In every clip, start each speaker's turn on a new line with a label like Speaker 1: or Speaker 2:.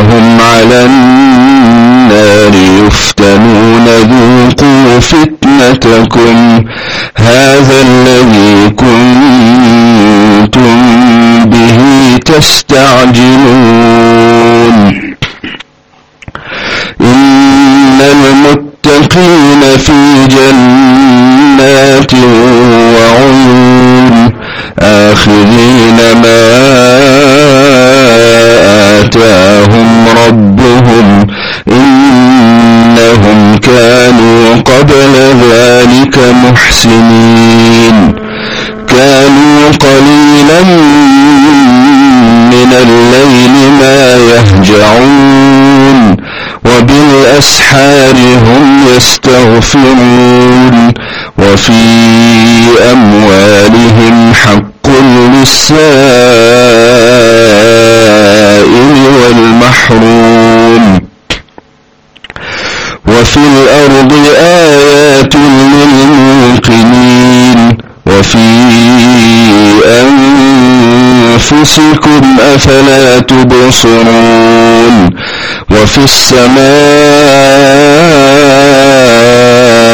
Speaker 1: يوم هم على النار يفتنون ذوقوا فتنتكم. هذا الذي كنتم به تستعجلون. إن المتقين في جنات يستغفرون وفي أموالهم حق للسائل والمحروم وفي الأرض آيات للموقنين وفي أنفسكم أفلا تبصرون وفي السماء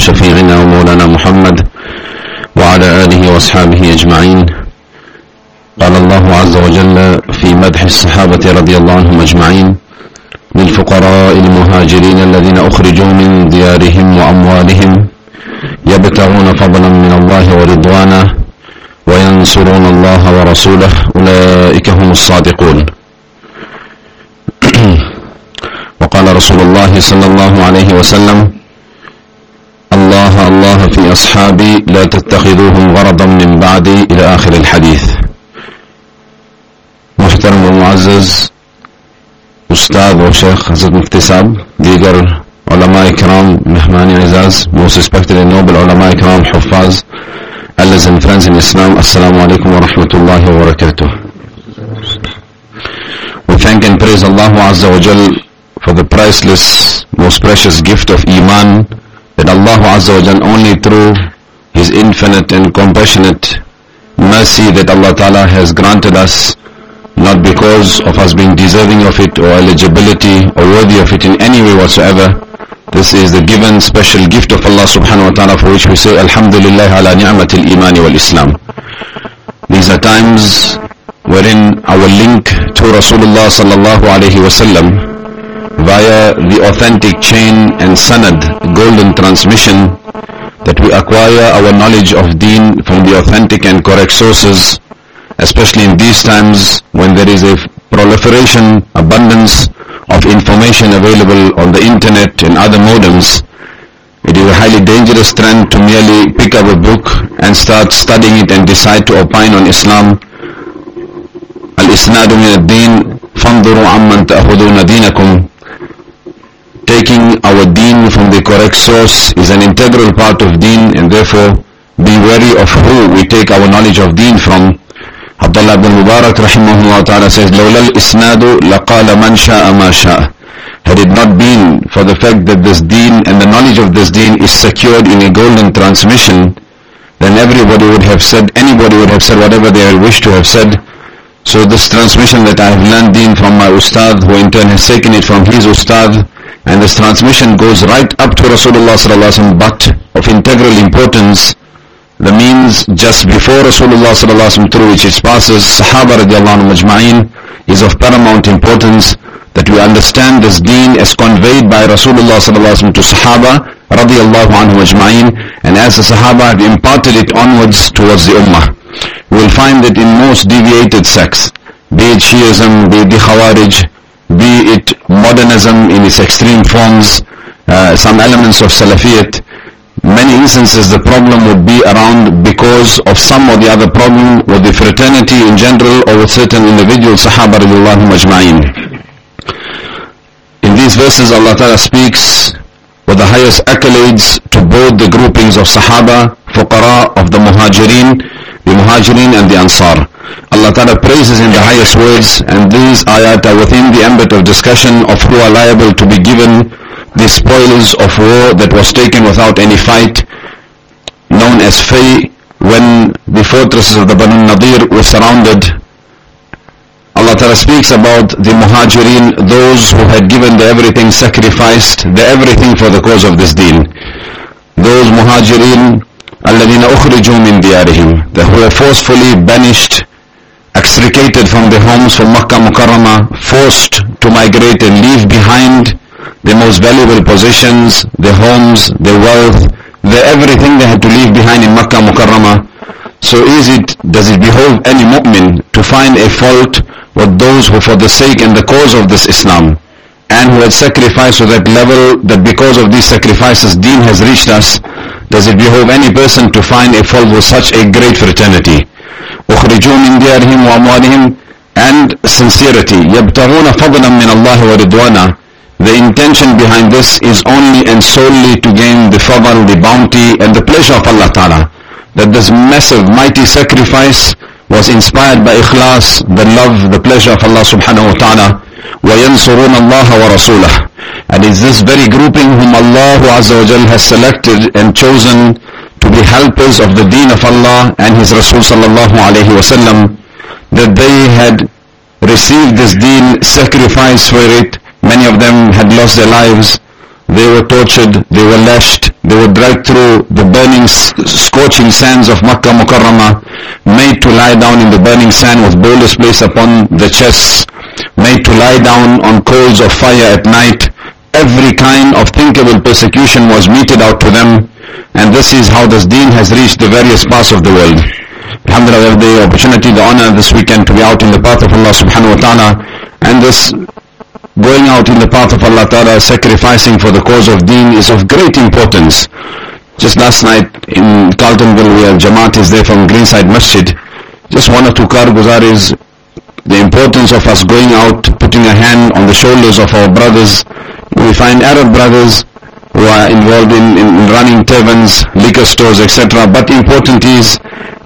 Speaker 2: وشفيعنا ومولانا محمد وعلى آله وأصحابه أجمعين. قال الله عز وجل في مدح الصحابة رضي الله عنهم أجمعين للفقراء المهاجرين الذين أخرجوا من ديارهم وأموالهم يبتغون فضلا من الله ورضوانه وينصرون الله ورسوله أولئك هم الصادقون. وقال رسول الله صلى الله عليه وسلم أصحابي لا تتخذوهم غرضا من بعدي إلى آخر الحديث. محترم ومعزز استاد و شیخ حضرت صاحب دیگر علماء اکرام مہمان اعزاز most respected and علماء اکرام حفاظ friends in Islam السلام علیکم ورحمۃ اللہ وبرکاتہ. We thank and praise Allah Azza wa Jal for the priceless, most precious gift of Iman. That Allah Azza wa only through His infinite and compassionate mercy that Allah Ta'ala has granted us not because of us being deserving of it or eligibility or worthy of it in any way whatsoever. This is the given special gift of Allah subhanahu wa ta'ala for which we say Alhamdulillah ala ni'matil imani wal Islam. These are times wherein our link to Rasulullah sallallahu alayhi wasallam via the authentic chain and sanad golden transmission that we acquire our knowledge of deen from the authentic and correct sources especially in these times when there is a proliferation, abundance of information available on the internet and other modems, it is a highly dangerous trend to merely pick up a book and start studying it and decide to opine on Islam. Al-Isnadu min ad-Deen فانظروا عمن تأخذون دينكم taking our deen from the correct source is an integral part of deen and therefore be wary of who we take our knowledge of deen from. Abdullah ibn Mubarak rahimahullah ta'ala says, لولا الإسناد لقال من شاء ما شاء. Had it not been for the fact that this deen and the knowledge of this deen is secured in a golden transmission, then everybody would have said, anybody would have said whatever they wish to have said. so this transmission that I have learned deen from my ustad, who in turn has taken it from his ustad, and this transmission goes right up to Rasulullah sallallahu alaihi wasallam, but of integral importance, the means just before Rasulullah sallallahu alaihi wasallam through which it passes, Sahaba radiallahu majma'in, is of paramount importance that we understand this deen as conveyed by Rasulullah sallallahu alaihi wasallam to Sahaba radiallahu anhu majma'in, and as the Sahaba have imparted it onwards towards the Ummah. Will find that in most deviated sects, be it Shiism, be it the Khawarij, be it modernism in its extreme forms, uh, some elements of Salafiyat, many instances the problem would be around because of some or the other problem with the fraternity in general or with certain individuals, Sahaba radiallahu majma'in. In these verses Allah Ta'ala speaks with the highest accolades to both the groupings of Sahaba, Fuqara of the Muhajirin, the Muhajirin and the Ansar. Allah Ta'ala praises in the highest words and these ayat are within the ambit of discussion of who are liable to be given the spoils of war that was taken without any fight known as Fay when the fortresses of the Banu Nadir were surrounded. Allah Ta'ala speaks about the Muhajirin, those who had given their everything, sacrificed their everything for the cause of this deen. Those Muhajirin, الذين أخرجوا من ديارهم, who were forcefully banished extricated from their homes from Makkah Mukarramah, forced to migrate and leave behind their most valuable possessions, their homes, their wealth, their everything they had to leave behind in Makkah Mukarramah. So is it, does it behove any mu'min to find a fault with those who for the sake and the cause of this Islam and who had sacrificed to that level that because of these sacrifices deen has reached us, does it behove any person to find a fault with such a great fraternity? أخرجوا من ديارهم وأموالهم and sincerity يبتغون فضلا من الله ورضوانا the intention behind this is only and solely to gain the fadl, the bounty and the pleasure of Allah Ta'ala. That this massive, mighty sacrifice was inspired by ikhlas, the love, the pleasure of Allah Subhanahu wa Ta'ala. وَيَنْصُرُونَ اللَّهَ وَرَسُولَهُ And it's this very grouping whom Allah Azza wa Jal has selected and chosen to be helpers of the deen of Allah and His Rasul sallallahu alayhi wasallam that they had received this deen, sacrificed for it, many of them had lost their lives, they were tortured, they were lashed, they were dragged through the burning, scorching sands of Makkah Mukarramah, made to lie down in the burning sand with boulders placed upon the chests, made to lie down on coals of fire at night. Every kind of thinkable persecution was meted out to them, and this is how this deen has reached the various parts of the world. Alhamdulillah, we have the opportunity, the honor this weekend to be out in the path of Allah subhanahu wa ta'ala, and this going out in the path of Allah Ta'ala, sacrificing for the cause of deen is of great importance. Just last night in Carltonville, we have Jamaat is there from Greenside Masjid. Just one or two karguzaris, the importance of us going out, putting a hand on the shoulders of our brothers. We find Arab brothers who are involved in, in running taverns, liquor stores, etc. But important is,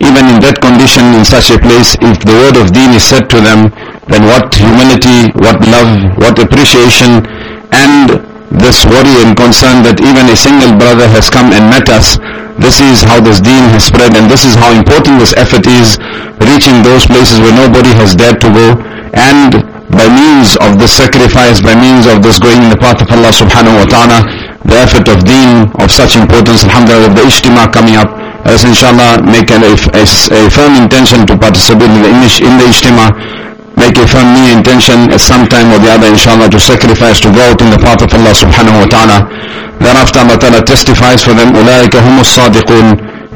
Speaker 2: even in that condition, in such a place, if the word of deen is said to them, then what humility, what love, what appreciation, and this worry and concern that even a single brother has come and met us. This is how this deen has spread and this is how important this effort is, reaching those places where nobody has dared to go and by means of this sacrifice, by means of this going in the path of Allah subhanahu wa ta'ala, the effort of deen of such importance, alhamdulillah, with the ijtima coming up, let us inshallah make a, a, a firm intention to participate in the, in the ijtima, make a firm new intention at some time or the other inshallah to sacrifice to go out in the path of Allah subhanahu wa ta'ala. Thereafter Allah ta'ala testifies for them, أُولَٰئِكَ هُمُ الصَّادِقُونَ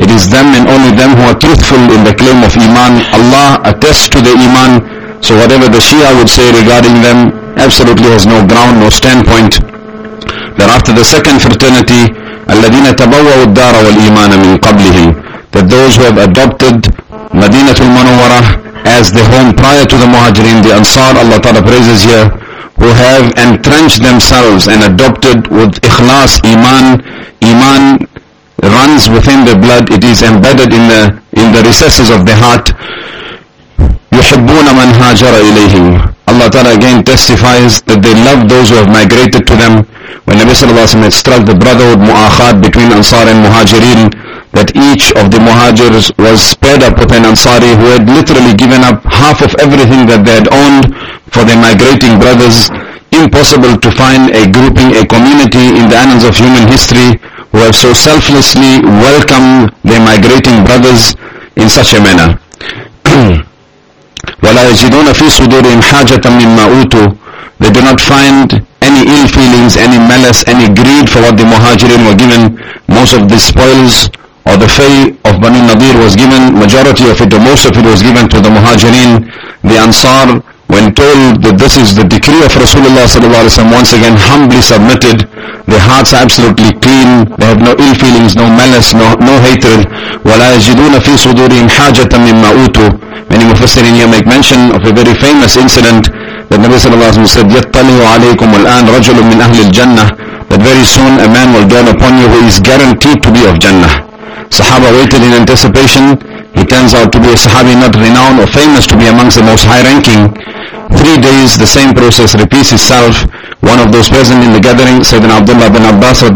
Speaker 2: It is them and only them who are truthful in the claim of Iman. Allah attests to the Iman. So whatever the Shia would say regarding them absolutely has no ground, no standpoint. Thereafter the second fraternity, الَّذِينَ تَبَوَّوا الدَّارَ وَالْإِيمَانَ مِنْ قَبْلِهِمْ That those who have adopted Madinatul Manawwarah as the home prior to the Muhajirin, the Ansar, Allah Ta'ala praises here, who have entrenched themselves and adopted with ikhlas, iman, iman runs within the blood, it is embedded in the, in the recesses of the heart. يحبون من هاجر إليهم Allah Ta'ala again testifies that they love those who have migrated to them. When Nabi Sallallahu Alaihi Wasallam had struck the brotherhood mu'akhat between Ansar and Muhajirin, that each of the Muhajirs was paired up with an Ansari who had literally given up half of everything that they had owned for their migrating brothers. Impossible to find a grouping, a community in the annals of human history who have so selflessly welcomed their migrating brothers in such a manner. ولا يجدون في صدورهم حاجة مما أوتوا They do not find any ill feelings, any malice, any greed for what the Muhajirin were given. Most of the spoils or the fay of Bani Nadir was given, majority of it or most of it was given to the Muhajirin. The Ansar, when told that this is the decree of Rasulullah sallallahu once again humbly submitted. Their hearts are absolutely clean. They have no ill feelings, no malice, no, no hatred. وَلَا يَجِدُونَ فِي صُدُورِهِمْ حَاجَةً مِمَّا أُوتُوا Many Mufassirin here make mention of a very famous incident that Nabi sallallahu alayhi wa said, يَطَّلِهُ عَلَيْكُمُ الْآنَ رَجُلٌ مِّنْ أَهْلِ الْجَنَّةِ That very soon a man will dawn upon you who is guaranteed to be of Jannah. Sahaba waited in anticipation. He turns out to be a Sahabi not renowned or famous to be amongst the most high ranking. Three days the same process repeats itself. One of those present in the gathering, Sayyidina Abdullah bin Abbas, uh,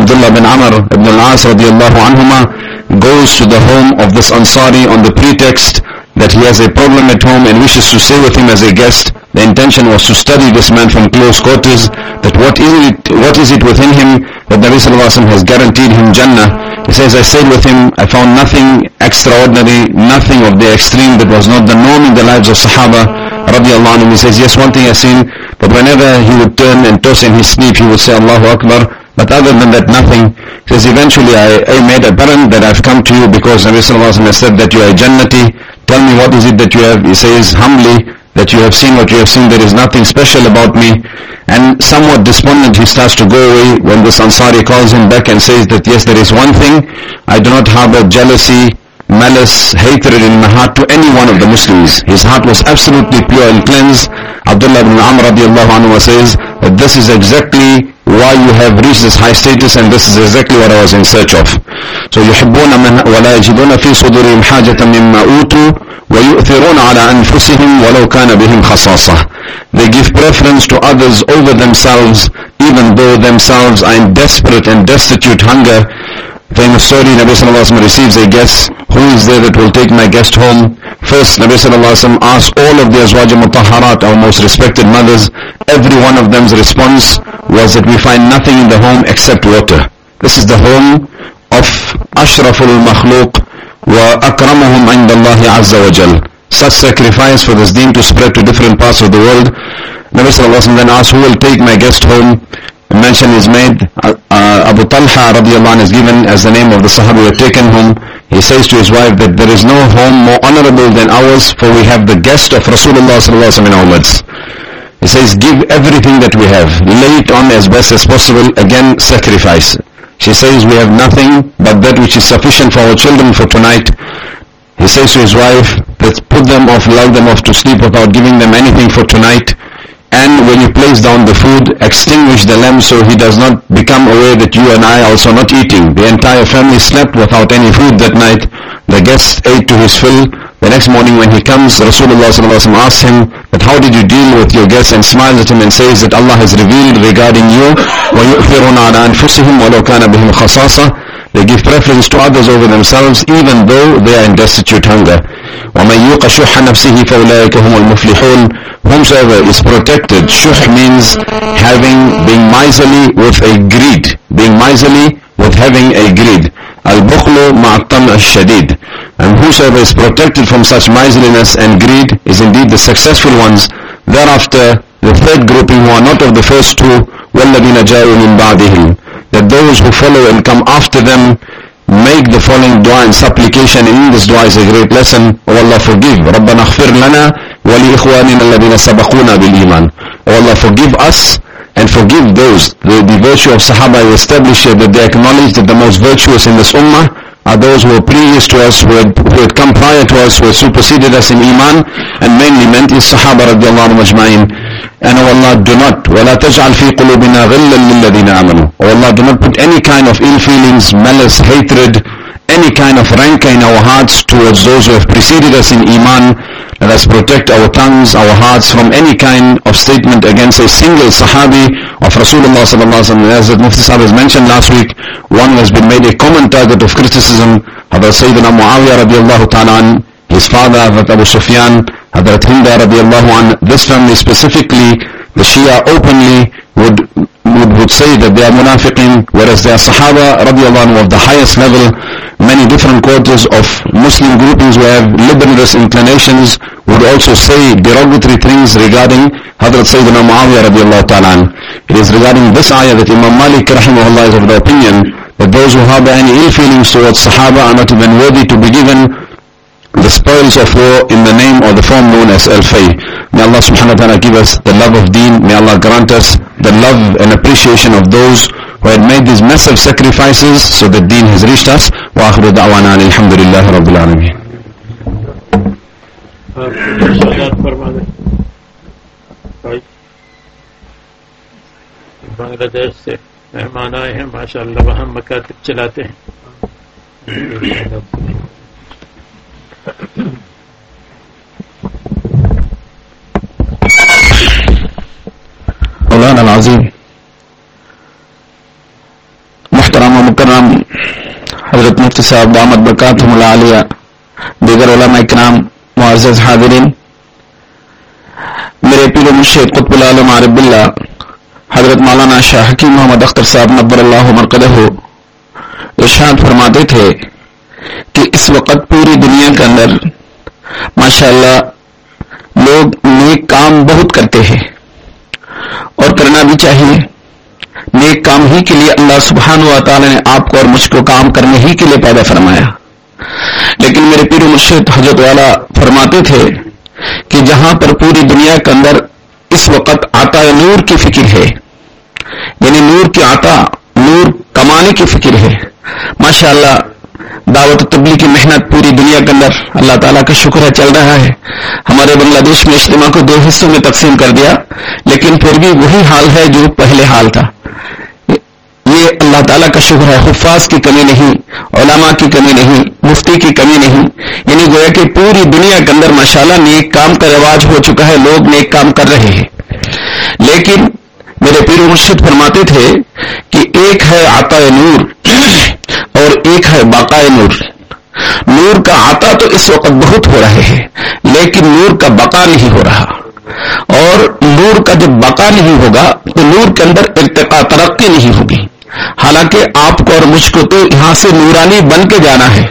Speaker 2: Abdullah bin Amr ibn al-As radiallahu anhuma, goes to the home of this Ansari on the pretext that he has a problem at home and wishes to stay with him as a guest. The intention was to study this man from close quarters, that what is it, what is it within him that Nabi Sallallahu Alaihi Wasallam has guaranteed him Jannah. He says, I stayed with him, I found nothing extraordinary, nothing of the extreme that was not the norm in the lives of Sahaba radiallahu anhu. He says, yes, one thing I've seen, but whenever he would turn and toss in his sleep, he would say, Allahu Akbar, but other than that, nothing. He says, eventually I, I made apparent that I've come to you because Nabi Sallallahu Alaihi Wasallam has said that you are Jannati, tell me what is it that you have he says humbly that you have seen what you have seen there is nothing special about me. And somewhat despondent he starts to go away when this Ansari calls him back and says that yes there is one thing I do not harbor jealousy malice hatred in my heart to any one of the Muslims his heart was absolutely pure and cleansed Abdullah ibn Amr radiallahu anhu says that this is exactly why you have reached this high status and this is exactly what I was in search of. So يحبون من ولا يجدون في صدورهم حاجة مما أوتوا ويؤثرون على أنفسهم ولو كان بهم خصاصة. They give preference to others over themselves even though themselves are in desperate and destitute hunger. Famous story, Nabi Sallallahu Alaihi receives a guest. Who is there that will take my guest home? First, Nabi Sallallahu Alaihi asks all of the Azwaj Mutahharat, our most respected mothers. Every one of them's response was that we find nothing in the home except water. This is the home of Ashraful Makhluq wa akramuhum inda Allah Azza wa Jal. Such sacrifice for this deen to spread to different parts of the world. Nabi Sallallahu Alaihi then asks, who will take my guest home? Mention is made. Uh, uh, Abu Talha radiallahu anh is given as the name of the Sahabi who had taken home. He says to his wife that there is no home more honorable than ours for we have the guest of Rasulullah sallallahu alaihi wasallam in our midst. He says, give everything that we have. Lay it on as best as possible. Again, sacrifice. She says, we have nothing but that which is sufficient for our children for tonight. He says to his wife, let's put them off, lull them off to sleep without giving them anything for tonight And when you place down the food, extinguish the lamp so he does not become aware that you and I are also not eating. The entire family slept without any food that night. The guest ate to his fill. The next morning when he comes, Rasulullah asks him, but how did you deal with your guest? And smiles at him and says that Allah has revealed regarding you, وَيُؤْثِرُونَ عَلَى أَنفُسِهِمْ وَلَوْ كَانَ بِهِمْ خَصَاصَةً They give preference to others over themselves even though they are in destitute hunger. وَمَنْ يُوقَ شُحَّ نَفْسِهِ فَأُولَٰئِكَ هُمُ الْمُفْلِحُونَ Whomsoever is protected, shuh means having, being miserly with a greed. Being miserly with having a greed. Al-Bukhlu ma'attam al-shadid. And whosoever is protected from such miserliness and greed is indeed the successful ones. Thereafter, the third grouping who are not of the first two, وَالَّذِينَ جَاءُوا مِن بَعْدِهِمْ That those who follow and come after them make the following dua and supplication. In this dua is a great lesson. Oh Allah forgive. رَبَّنَا اغْفِرْ لَنَا وَلِإِخْوَانِنَا الَّذِينَ سَبَقُونَا بِالْإِيمَانِ Oh Allah forgive us and forgive those. The, the virtue of Sahaba is established here that they acknowledge that the most virtuous in this ummah are those who were previous to us, who had, who had come prior to us, who had superseded us in Iman, and mainly meant is Sahaba radiallahu anhu majma'in. And O Allah, do not, وَلَا تَجْعَلْ فِي قُلُوبِنَا غِلًّا لِلَّذِينَ آمَنُوا O Allah, do not put any kind of ill feelings, malice, hatred, any kind of rancor in our hearts towards those who have preceded us in Iman. Let us protect our tongues, our hearts from any kind of statement against a single Sahabi of Rasulullah sallallahu alaihi wasallam. As Mufti Sahib has mentioned last week, one has been made a common target of criticism. Hadrat Sayyidina Muawiyah radiallahu ta'ala his father Hadrat Abu Sufyan, Hadrat Hinda radiallahu an, this family specifically, the Shia openly would, would, say that they are munafiqin, whereas they are Sahaba radiallahu anhu of the highest level. Many different quarters of Muslim groupings who have liberalist inclinations would also say derogatory things regarding Hadrat Sayyidina Muawiyah radiallahu ta'ala. It is regarding this ayah that Imam Malik rahimahullah is of the opinion that those who harbor any ill feelings towards Sahaba are not even worthy to be given the spoils of war in the name or the form known as Al-Fay. May Allah subhanahu wa ta'ala give us the love of deen. May Allah grant us the love and appreciation of those who had made these massive sacrifices so that deen has reached us. Wa akhiru da'wana alhamdulillahi rabbil alameen.
Speaker 3: سوالات فرما دیں بھائی بنگلہ دیش سے مہمان آئے ہیں
Speaker 4: مولانا العظیم، محترم و مکرم، حضرت مفتی صاحب دامت برکات عالیہ دیگر علماء اکرام، معزز حاضرین، میرے پیر و مرشد قطب العالم عرب اللہ حضرت مولانا شاہ حکیم محمد اختر صاحب نبر اللہ مرکدہ ارشاد فرماتے تھے کہ اس وقت پوری دنیا کے اندر، ماشاءاللہ، لوگ نیک کام بہت کرتے ہیں۔ اور کرنا بھی چاہیے۔ نیک کام ہی کے لیے اللہ سبحان و تعالی نے آپ کو اور مجھ کو کام کرنے ہی کے لیے پیدا فرمایا۔ لیکن میرے پیر مرشد حضرت والا فرماتے تھے کہ جہاں پر پوری دنیا کے اندر اس وقت آتا نور کی فکر ہے یعنی نور کی آتا، نور کمانے کی فکر ہے۔ ماشاء اللہ دعوت تبلیغ کی محنت پوری دنیا کے اندر اللہ تعالیٰ کا شکر ہے، چل رہا ہے۔ ہمارے بنگلہ دیش میں اجتماع کو دو حصوں میں تقسیم کر دیا، لیکن پھر بھی وہی حال ہے جو پہلے حال تھا۔ یہ اللہ تعالیٰ کا شکر ہے، حفاظ کی کمی نہیں، علماء کی کمی نہیں، مفتی کی کمی نہیں۔ یعنی گویا کہ پوری دنیا کے اندر ماشاءاللہ نیک کام کا رواج ہو چکا ہے، لوگ نیک کام کر رہے ہیں۔ لیکن میرے پیر مرشد فرماتے تھے کہ ایک ہے آتا نور۔ اور ایک ہے باقائے نور۔ نور کا آتا تو اس وقت بہت ہو رہے ہیں، لیکن نور کا بقا نہیں ہو رہا۔ اور نور کا جب بقا نہیں ہوگا، تو نور کے اندر ارتقا ترقی نہیں ہوگی۔ حالانکہ آپ کو اور مجھ کو تو یہاں سے نورانی بن کے جانا ہے۔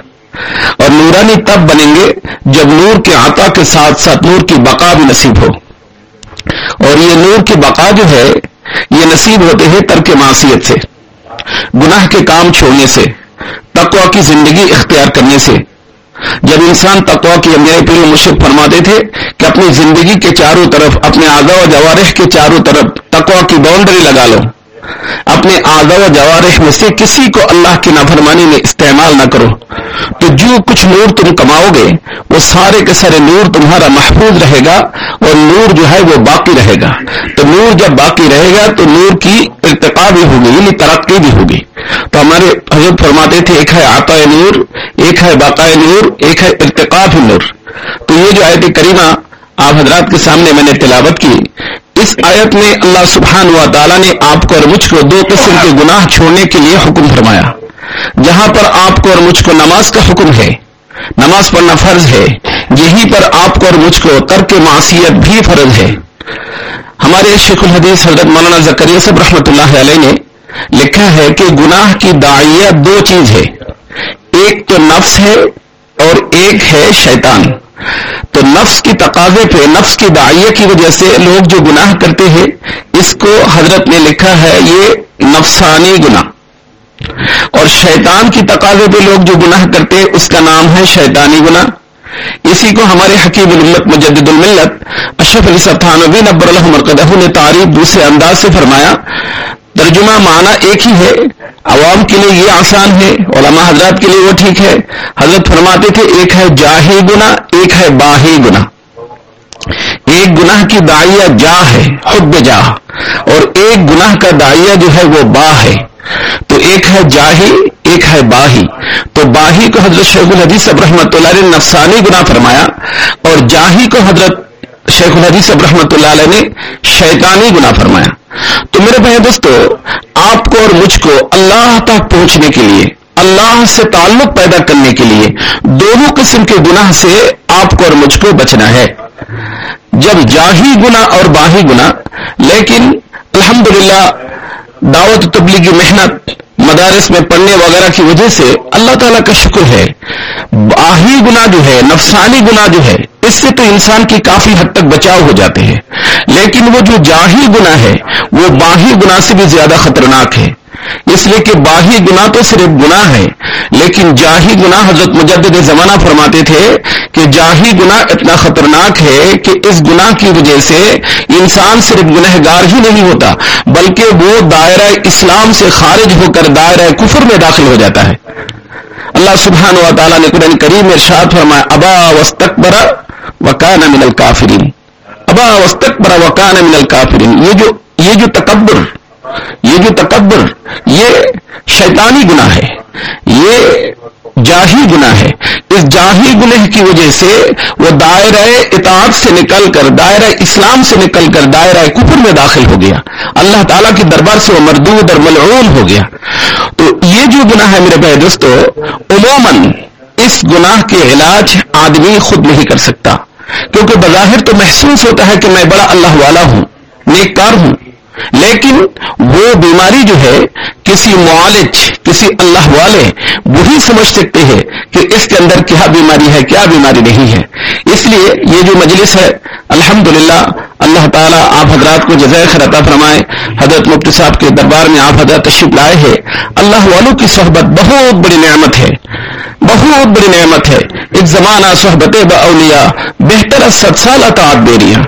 Speaker 4: اور نورانی تب بنیں گے جب نور کے آتا کے ساتھ ساتھ نور کی بقا بھی نصیب ہو۔ اور یہ نور کی بقا جو ہے، یہ نصیب ہوتے ہیں ترک معصیت سے، گناہ کے کام چھوڑنے سے۔ تقوا کی زندگی اختیار کرنے سے۔ جب انسان تقوا کی میرے پیر مشرق فرماتے تھے کہ اپنی زندگی کے چاروں طرف، اپنے آگا و جوارح کے چاروں طرف تقوا کی باؤنڈری لگا لو۔ اپنے آگا و جوارح میں سے کسی کو اللہ کی نافرمانی میں استعمال نہ کرو۔ تو جو کچھ نور تم کماؤ گے، وہ سارے کے سارے نور تمہارا محفوظ رہے گا اور نور جو ہے وہ باقی رہے گا۔ تو نور جب باقی رہے گا، تو نور کی ارتقا بھی ہوگی یعنی ترقی بھی ہوگی۔ تو ہمارے حضرت فرماتے تھے، ایک ہے آتا نور، ایک ہے باقاء نور، ایک ہے ارتقاف نور۔ تو یہ جو آیت کریمہ آپ حضرات کے سامنے میں نے تلاوت کی اس آیت میں اللہ سبحان و تعالیٰ نے آپ کو اور مجھ کو دو قسم کے گناہ چھوڑنے کے لیے حکم فرمایا۔ جہاں پر آپ کو اور مجھ کو نماز کا حکم ہے، نماز پڑھنا فرض ہے، یہیں پر آپ کو اور مجھ کو ترک معصیت بھی فرض ہے۔ ہمارے شیخ الحدیث حضرت مولانا زکریہ صاحب رحمۃ اللہ علیہ نے لکھا ہے کہ گناہ کی داعیت دو چیز ہے، ایک تو نفس ہے اور ایک ہے شیطان۔ تو نفس کی تقاضے پہ، نفس کی داعیہ کی وجہ سے لوگ جو گناہ کرتے ہیں، اس کو حضرت نے لکھا ہے یہ نفسانی گناہ۔ اور شیطان کی تقاضے پہ لوگ جو گناہ کرتے ہیں، اس کا نام ہے شیطانی گناہ۔ اسی کو ہمارے حکیم الملت مجدد الملت اشرف علی صاحب تھانوی نبر اللہ مرکدہ نے تعریف دوسرے انداز سے فرمایا ترجمہ معنی ایک ہی ہے۔ عوام کے لیے یہ آسان ہے، علماء حضرات کے لیے وہ ٹھیک ہے۔ حضرت فرماتے تھے، ایک ہے جاہی گنا ایک ہے باہی گنا ایک گناہ کی دائیا جا ہے، حب جا اور ایک گناہ کا دائیا جو ہے وہ با ہے۔ تو ایک ہے جاہی ایک ہے باہی۔ تو باہی کو حضرت شیخ الحدیث اب رحمۃ اللہ علیہ نے نفسانی گناہ فرمایا، اور جاہی کو حضرت شیخ الحدیث اب رحمۃ اللہ علیہ نے شیطانی گناہ فرمایا۔ میرے بھائی دوستو، آپ کو اور مجھ کو اللہ تک پہنچنے کے لیے، اللہ سے تعلق پیدا کرنے کے لیے دونوں قسم کے گناہ سے آپ کو اور مجھ کو بچنا ہے۔ جب جاہی گنا اور باہی گنا لیکن الحمدللہ دعوت تبلیغی محنت مدارس میں پڑھنے وغیرہ کی وجہ سے اللہ تعالیٰ کا شکر ہے۔ باہی گنا جو ہے، نفسانی گنا جو ہے، اس سے تو انسان کی کافی حد تک بچاؤ ہو جاتے ہیں۔ لیکن وہ جو جاہی گنا ہے، وہ باہی گنا سے بھی زیادہ خطرناک ہے۔ اس لیے کہ باہی گنا تو صرف گنا ہے لیکن جاہی گنا حضرت مجدد زمانہ فرماتے تھے کہ جاہی گنا اتنا خطرناک ہے کہ اس گنا کی وجہ سے انسان صرف گنہ گار ہی نہیں ہوتا، بلکہ وہ دائرہ اسلام سے خارج ہو کر دائرہ کفر میں داخل ہو جاتا ہے۔ اللہ سبحانہ و تعالیٰ نے قرآن کریم ارشاد فرمایا، ابا وسط برا وکان من الکافرین۔ ابا وسط برا وکان من الکافرین۔ یہ جو یہ جو تکبر یہ جو تکبر، یہ شیطانی گناہ ہے، یہ جاہی گناہ ہے۔ اس جاہی گنہ کی وجہ سے وہ دائرہ اطاعت سے نکل کر، دائرہ اسلام سے نکل کر، دائرہ کفر میں داخل ہو گیا۔ اللہ تعالیٰ کے دربار سے وہ مردود اور ملعون ہو گیا۔ تو یہ جو گناہ ہے میرے بھائی دوستو، عموماً اس گناہ کے علاج آدمی خود نہیں کر سکتا۔ کیونکہ بظاہر تو محسوس ہوتا ہے کہ میں بڑا اللہ والا ہوں نیک کار ہوں۔ لیکن وہ بیماری جو ہے، کسی معالج، کسی اللہ والے وہی سمجھ سکتے ہیں کہ اس کے اندر کیا بیماری ہے، کیا بیماری نہیں ہے۔ اس لیے یہ جو مجلس ہے، الحمدللہ، اللہ تعالیٰ آپ حضرات کو جزائے خرطہ فرمائے۔ حضرت مفتی صاحب کے دربار میں آپ حضرت تشریف لائے ہیں۔ اللہ والوں کی صحبت بہت بڑی نعمت ہے۔ بہت بڑی نعمت ہے۔ ایک زمانہ صحبت باولیا بہتر ست سال اطاعت بیریا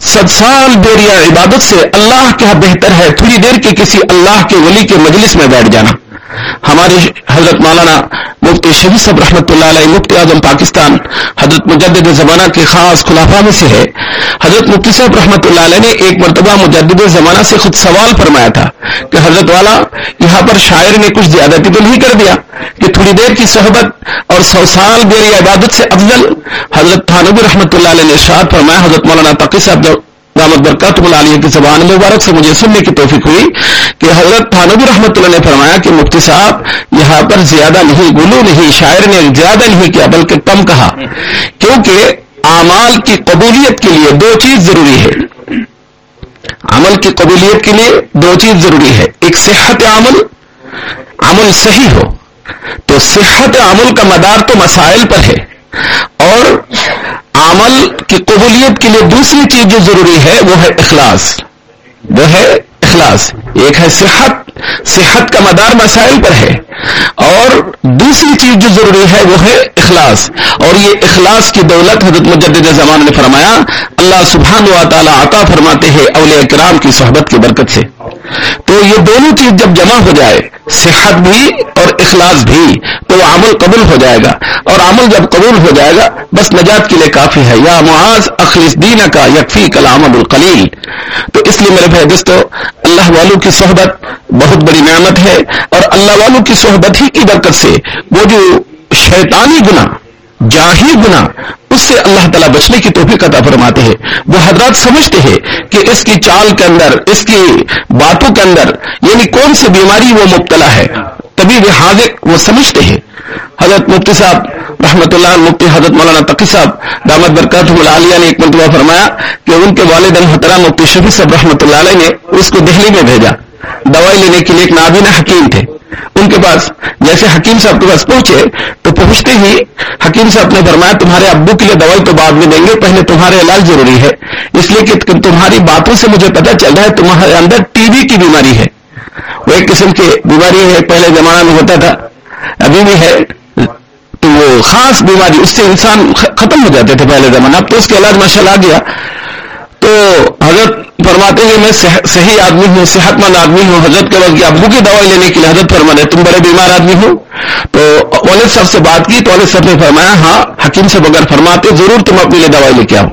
Speaker 4: ست سال بیریا عبادت سے اللہ کے کیا بہتر ہے، تھوڑی دیر کے کسی اللہ کے ولی کے مجلس میں بیٹھ جانا۔ ہمارے حضرت مولانا مفتی شہید صاحب رحمۃ اللہ علیہ، مفتی اعظم پاکستان، حضرت مجدد زمانہ کے خاص خلافہ میں سے ہے۔ حضرت مفتی صاحب رحمۃ اللہ علیہ نے ایک مرتبہ مجدد زمانہ سے خود سوال فرمایا تھا کہ حضرت والا، یہاں پر شاعر نے کچھ زیادتی تو نہیں کر دیا کہ تھوڑی دیر کی صحبت اور سو سال دیر عبادت سے افضل۔ حضرت تھانبی رحمۃ اللہ علیہ نے شاد فرمایا، حضرت مولانا تقی صاحب دامت برکات العالیہ کی زبان مبارک سے مجھے سننے کی توفیق ہوئی کہ حضرت تھانبی رحمۃ اللہ نے فرمایا کہ مفتی صاحب، یہاں پر زیادہ نہیں، گلو نہیں، شاعر نے زیادہ نہیں کیا، بلکہ کم کہا۔ کیونکہ اعمال کی قبولیت کے لیے دو چیز ضروری ہے۔ عمل کی قبولیت کے لیے دو چیز ضروری ہے۔ ایک صحت عمل عمل صحیح ہو۔ تو صحت عمل کا مدار تو مسائل پر ہے۔ اور عمل کی قبولیت کے لیے دوسری چیز جو ضروری ہے وہ ہے اخلاص۔ وہ ہے اخلاص۔ ایک ہے صحت صحت کا مدار مسائل پر ہے۔ اور دوسری چیز جو ضروری ہے وہ ہے اخلاص۔ اور یہ اخلاص کی دولت حضرت مجدد زمان نے فرمایا، اللہ سبحان و تعالیٰ عطا فرماتے ہیں اولیاء کرام کی صحبت کی برکت سے۔ تو یہ دونوں چیز جب جمع ہو جائے، صحت بھی اور اخلاص بھی، تو وہ عمل قبول ہو جائے گا۔ اور عمل جب قبول ہو جائے گا، بس نجات کے لیے کافی ہے۔ یا معاذ، اخلص دین کا یکفی کلام القلیل۔ تو اس لیے میرے بھائی دوستو، اللہ والوں کی صحبت بہت بڑی نعمت ہے اور اللہ والوں کی صحبت ہی کی برکت سے وہ جو شیطانی گنا جاہی گنا اس سے اللہ تعالیٰ بچنے کی توفیق عطا فرماتے ہیں۔ وہ حضرات سمجھتے ہیں کہ اس کی چال کے اندر، اس کی باتوں کے اندر یعنی کون سی بیماری وہ مبتلا ہے۔ تبھی وہ حاضر، وہ سمجھتے ہیں۔ حضرت مفتی صاحب رحمت اللہ مفتی حضرت مولانا تقی صاحب، دامت برکات العالیہ نے ایک مرتبہ فرمایا کہ ان کے والد الحترا مفتی شفیع صاحب رحمۃ اللہ علیہ نے اس کو دہلی میں بھیجا۔ دوائی لینے کے لیے ایک نابینا حکیم تھے۔ ان کے پاس جیسے حکیم صاحب کے پاس پہنچے تو پہنچتے ہی حکیم صاحب نے فرمایا، تمہارے ابو کے لیے دوائی تو بعد میں دیں گے، پہلے تمہارے علاج ضروری ہے۔ اس لیے کہ تمہاری باتوں سے مجھے پتا چل رہا ہے، تمہارے اندر ٹی بی کی بیماری ہے۔ وہ ایک قسم کی بیماری ہے، پہلے زمانہ میں ہوتا تھا، ابھی بھی ہے۔ تو وہ خاص بیماری، اس سے انسان ختم ہو جاتے تھے پہلے زمانہ، اب تو اس کے علاج ماشاء اللہ آ گیا۔ تو حضرت فرماتے ہیں، میں صحیح آدمی ہوں صحت مند آدمی ہوں، حضرت کے وقت ابو کی دوائی لینے کے لیے حضرت فرما رہے تم بڑے بیمار آدمی ہو۔ تو والد صاحب سے بات کی، تو والد صاحب نے فرمایا ہاں حکیم سے بغیر فرماتے، ضرور تم اپنے لیے دوائی لے کے آؤ۔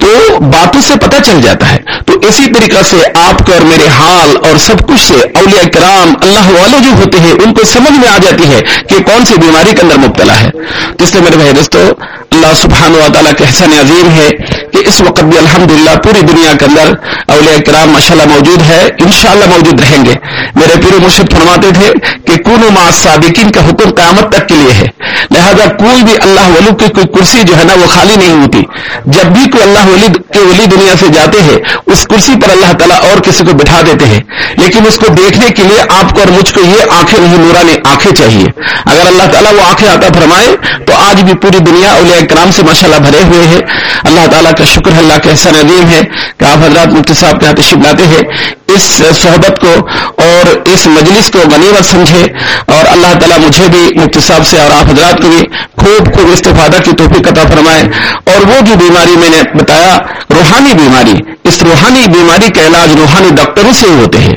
Speaker 4: تو باتوں سے پتہ چل جاتا ہے۔ تو اسی طریقہ سے آپ کو اور میرے حال اور سب کچھ سے اولیاء کرام اللہ والے جو ہوتے ہیں، ان کو سمجھ میں آ جاتی ہے کہ کون سی بیماری کے اندر مبتلا ہے۔ جس سے میرے بھائی دوستوں اللہ سبحانہ و تعالیٰ کے حسن عظیم ہے کہ اس وقت بھی الحمدللہ پوری دنیا کے اندر اولیاء کرام ماشاءاللہ موجود ہے، انشاءاللہ موجود رہیں گے۔ میرے پیر مرشد فرماتے تھے کہ کون ما صادقین کا حکم قیامت تک کے لیے ہے۔ لہذا کوئی بھی اللہ ولی کی کوئی کرسی جو ہے نا وہ خالی نہیں ہوتی۔ جب بھی کوئی اللہ ولی کے ولی دنیا سے جاتے ہیں، اس کرسی پر اللہ تعالیٰ اور کسی کو بٹھا دیتے ہیں۔ لیکن اس کو دیکھنے کے لیے آپ کو اور مجھ کو یہ آنکھیں نہیں، نورانی آنکھیں چاہیے۔ اگر اللہ تعالیٰ وہ آنکھیں آتا فرمائے، تو آج بھی پوری دنیا اولیاء کرام سے ماشاءاللہ بھرے ہوئے ہیں۔ اللہ تعالیٰ کا شکر اللہ کا احسان عظیم ہے کہ آپ حضرات مفتی صاحب کے ہاتھ تشریف لاتے ہیں۔ اس صحبت کو اور اس مجلس کو غنیمت سمجھے اور اللہ تعالیٰ مجھے بھی مفتی صاحب سے اور آپ حضرات کو بھی خوب خوب استفادہ کی توفیق عطا فرمائے۔ اور وہ جو بیماری میں نے بتایا، روحانی بیماری۔ اس روحانی بیماری کا علاج روحانی ڈاکٹروں سے ہوتے ہیں۔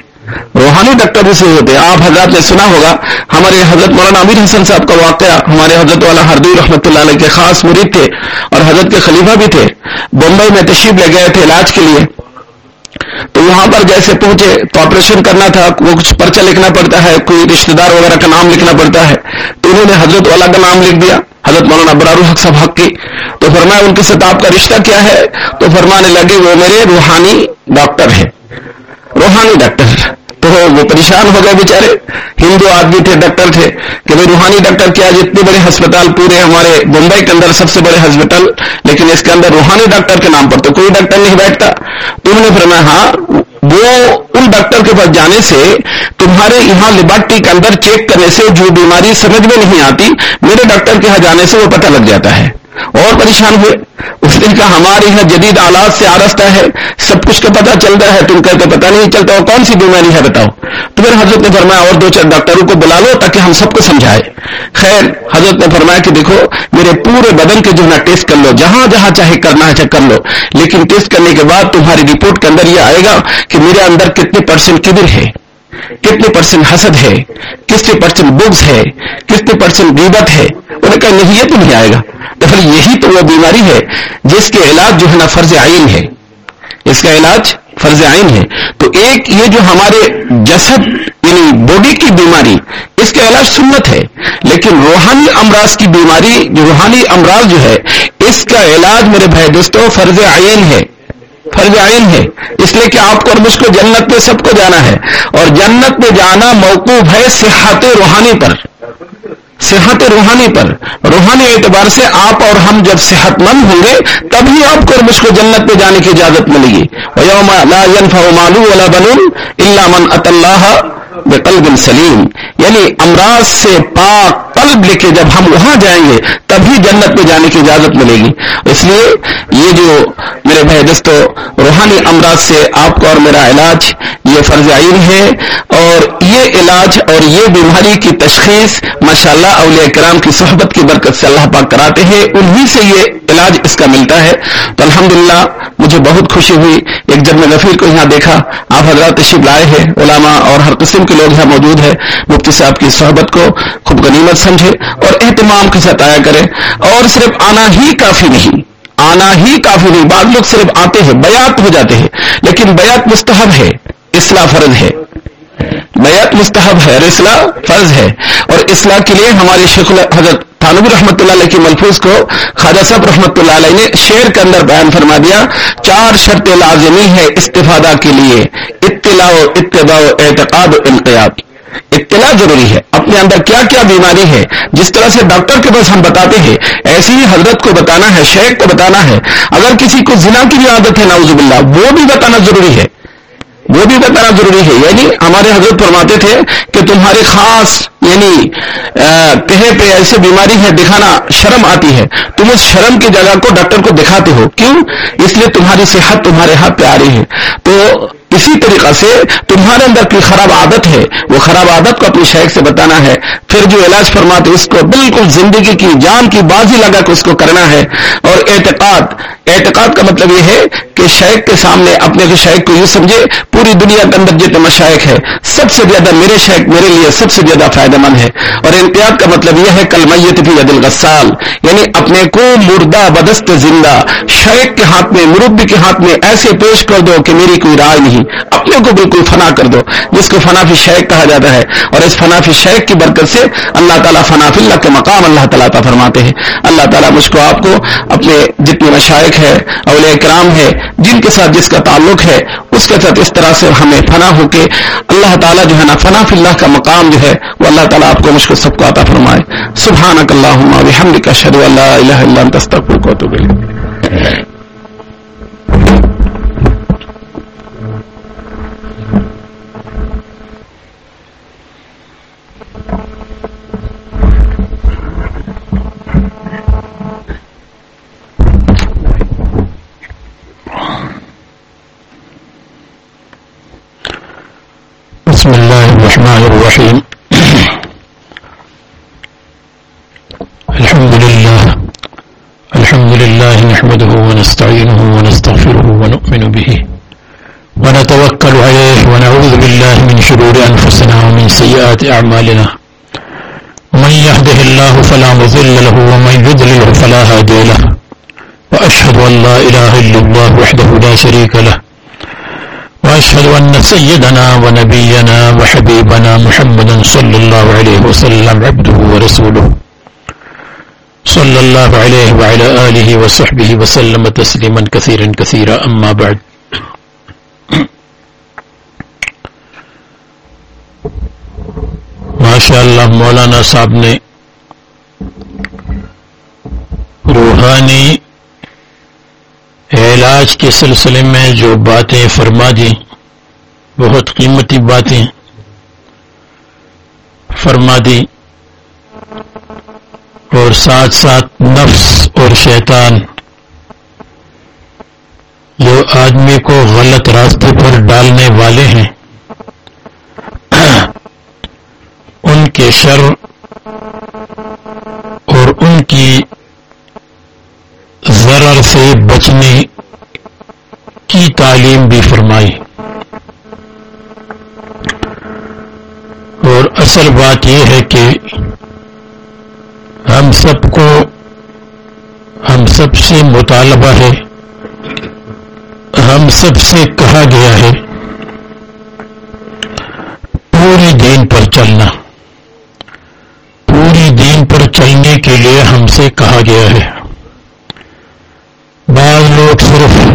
Speaker 4: روحانی ڈاکٹر سے ہوتے آپ حضرات نے سنا ہوگا، ہمارے حضرت مولانا امیر حسن صاحب کا واقعہ، ہمارے حضرت والا ہردو رحمۃ اللہ علیہ کے خاص مرید تھے اور حضرت کے خلیفہ بھی تھے۔ بمبئی میں تشریف لے گئے تھے علاج کے لیے۔ تو وہاں پر جیسے پہنچے تو آپریشن کرنا تھا، وہ کچھ پرچہ لکھنا پڑتا ہے، کوئی رشتہ دار وغیرہ کا نام لکھنا پڑتا ہے۔ تو انہوں نے حضرت والا کا نام لکھ دیا، حضرت مولانا ابرار الحق صاحب حق کی۔ تو فرمایا، ان کے ساتھ آپ کا رشتہ کیا ہے؟ تو فرمانے لگے، وہ میرے روحانی ڈاکٹر ہے روحانی ڈاکٹر تو وہ پریشان ہو گئے بےچارے ہندو آدمی تھے، ڈاکٹر تھے کہ بھائی روحانی ڈاکٹر کیا جتنے بڑے ہسپتال پورے ہمارے ممبئی کے اندر سب سے بڑے ہسپتال، لیکن اس کے اندر روحانی ڈاکٹر کے نام پر تو کوئی ڈاکٹر نہیں بیٹھتا۔ تو انہوں نے فرمایا ہاں وہ ان ڈاکٹر کے پاس جانے سے تمہارے یہاں لیبارٹری کے اندر چیک کرنے سے جو بیماری سمجھ میں نہیں آتی، میرے ڈاکٹر کے یہاں جانے سے وہ پتہ لگ جاتا ہے۔ اور پریشان ہوئے۔ اس نے کہا ہمارے یہاں جدید آلات سے آرستہ ہے۔ سب کچھ کا پتا چلتا ہے۔ تم کہتے پتا نہیں چلتا وہ کون سی بیماری ہے بتاؤ۔ تو پھر حضرت نے فرمایا اور دو چار ڈاکٹروں کو بلا لو تاکہ ہم سب کو سمجھائے۔ خیر، حضرت نے فرمایا کہ دیکھو، میرے پورے بدن کے جو ہے نا ٹیسٹ کر لو، جہاں جہاں چاہے کرنا ہے کر لو۔ لیکن ٹیسٹ کرنے کے بعد تمہاری رپورٹ کے اندر یہ آئے گا کہ میرے اندر کتنے پرسنٹ کبر ہے۔ کتنے پرسنٹ حسد ہے؟ کتنے پرسنٹ بگز ہے؟ کتنے پرسنٹ غیبت ہے؟ انہیں کہا نہیں یہ تو نہیں آئے گا۔ دراصل یہی تو وہ بیماری ہے جس کے علاج جو ہے نا فرض عین ہے۔ اس کا علاج فرض عین ہے۔ تو ایک یہ جو ہمارے جسد یعنی باڈی کی بیماری، اس کا علاج سنت ہے۔ لیکن روحانی امراض کی بیماری، جو روحانی امراض جو ہے، اس کا علاج میرے بھائی دوستوں فرض عین ہے۔ فرض عین ہے۔ اس لیے کہ آپ کو اور مجھ کو جنت میں سب کو جانا ہے۔ اور جنت میں جانا موقوف ہے صحت روحانی پر۔ صحت روحانی پر۔ روحانی اعتبار سے آپ اور ہم جب صحت مند ہوں گے، تبھی آپ کو اور مجھ کو جنت پہ جانے کی اجازت ملے گی۔ بقلب سلیم یعنی امراض سے پاک قلب لے کے جب ہم وہاں جائیں گے، تبھی جنت میں جانے کی اجازت ملے گی۔ اس لیے یہ جو میرے بھائی دوستو، روحانی امراض سے آپ کو اور میرا علاج یہ فرض عین ہے اور یہ علاج اور یہ بیماری کی تشخیص ماشاءاللہ اولیاء کرام کی صحبت کی برکت سے اللہ پاک کراتے ہیں، انہی سے یہ علاج اس کا ملتا ہے۔ تو الحمدللہ مجھے بہت خوشی ہوئی، ایک جب میں غفیر کو یہاں دیکھا، آپ حضرات تشریف لائے ہیں، علماء اور ہر قسم کے لوگ یہاں موجود ہیں، مفتی صاحب کی صحبت کو خوب غنیمت سمجھے اور اہتمام کے ساتھ آیا کرے۔ اور صرف آنا ہی کافی نہیں، آنا ہی کافی نہیں، بعض لوگ صرف آتے ہیں بیات ہو جاتے ہیں، لیکن بیات مستحب ہے۔ اصلاح فرض ہے۔ بیعت مستحب ہے، اور اصلاح فرض ہے۔ اور اصلاح کے لیے ہمارے شیخ حضرت تھانوی رحمۃ اللہ علیہ کے ملفوظ کو خواجہ صاحب رحمۃ اللہ علیہ نے شعر کے اندر بیان فرما دیا۔ چار شرط لازمی ہے استفادہ کے لیے۔ اطلاع و اتباع و اعتقاد و انقیاد۔ اطلاع ضروری ہے۔ اپنے اندر کیا کیا بیماری ہے؟ جس طرح سے ڈاکٹر کے پاس ہم بتاتے ہیں، ایسی ہی حضرت کو بتانا ہے، شیخ کو بتانا ہے۔ اگر کسی کو زنا کی بھی عادت ہے ناؤز باللہ، وہ بھی بتانا ضروری ہے۔ وہ بھی بتانا ضروری ہے۔ یعنی ہمارے حضرت فرماتے تھے کہ تمہارے خاص یعنی کہیں پہ ایسی بیماری ہے، دکھانا شرم آتی ہے۔ تم اس شرم کی جگہ کو ڈاکٹر کو دکھاتے ہو۔ کیوں؟ اس لیے تمہاری صحت تمہارے ہاتھ پہ آ رہی ہے۔ تو اسی طریقہ سے تمہارے اندر کوئی خراب عادت ہے۔ وہ خراب عادت کو اپنی شیخ سے بتانا ہے۔ پھر جو علاج فرماتے، اس کو بالکل زندگی کی جان کی بازی لگا کے اس کو کرنا ہے۔ اور اعتقاد اعتقاد کا مطلب یہ ہے کہ شیخ کے سامنے، اپنے شیخ کو یوں سمجھے، پوری دنیا کے اندر جتنے مشائق ہے سب سے زیادہ میرے شیخ میرے لیے سب سے زیادہ فائدہ مند ہے۔ اور انقیاد کا مطلب یہ ہے کل میت بھی عدل غسال یعنی اپنے کو مردہ بدست زندہ، شیخ کے ہاتھ میں، مربی کے ہاتھ میں ایسے پیش کر دو کہ میری کوئی رائے نہیں۔ اپنے کو بالکل فنا کر دو، جس کو فنا فی شیخ کہا جاتا ہے۔ اور اس فنا فی شیخ کی برکت سے اللہ تعالیٰ فنا فی اللہ کے مقام اللہ تعالیٰ تا فرماتے ہیں۔ اللہ تعالیٰ مجھ کو، آپ کو اپنے جتنے مشائق ہے اولیاء کرام ہے جن کے ساتھ جس کا تعلق ہے، اس کے ساتھ اس طرح سے ہمیں فنا ہو کے اللہ تعالیٰ جو ہے نا، فنا فی اللہ کا مقام جو ہے، وہ اللہ اللہ تعالیٰ آپ کو مجھ کو سب کو عطا فرمائے۔ سبحان اللہ بحمد کا شر اللہ الہ اللہ تستغفر کو تو
Speaker 5: بسم الله الرحمن الرحيم ومن سيئات أعمالنا. من يهده الله فلا مضل له ومن يضلله فلا هادي له. وأشهد أن لا إله إلا الله وحده لا شريك له. وأشهد أن سيدنا ونبينا وحبيبنا محمدا صلى الله عليه وسلم عبده ورسوله. صلى الله عليه وعلى آله وصحبه وسلم تسليما كثيرا كثيرا. أما بعد. ماشاء اللہ مولانا صاحب نے روحانی علاج کے سلسلے میں جو باتیں فرما دی، بہت قیمتی باتیں فرما دی اور ساتھ ساتھ نفس اور شیطان، جو آدمی کو غلط راستے پر ڈالنے والے ہیں ان کے شر اور ان کی ضرر سے بچنے کی تعلیم بھی فرمائی۔ اور اصل بات یہ ہے کہ ہم سب کو ہم سب سے مطالبہ ہے، ہم سب سے کہا گیا ہے پورے دین پر چلنا پوری دین پر چلنے کے لیے ہم سے کہا گیا ہے۔ بعض لوگ صرف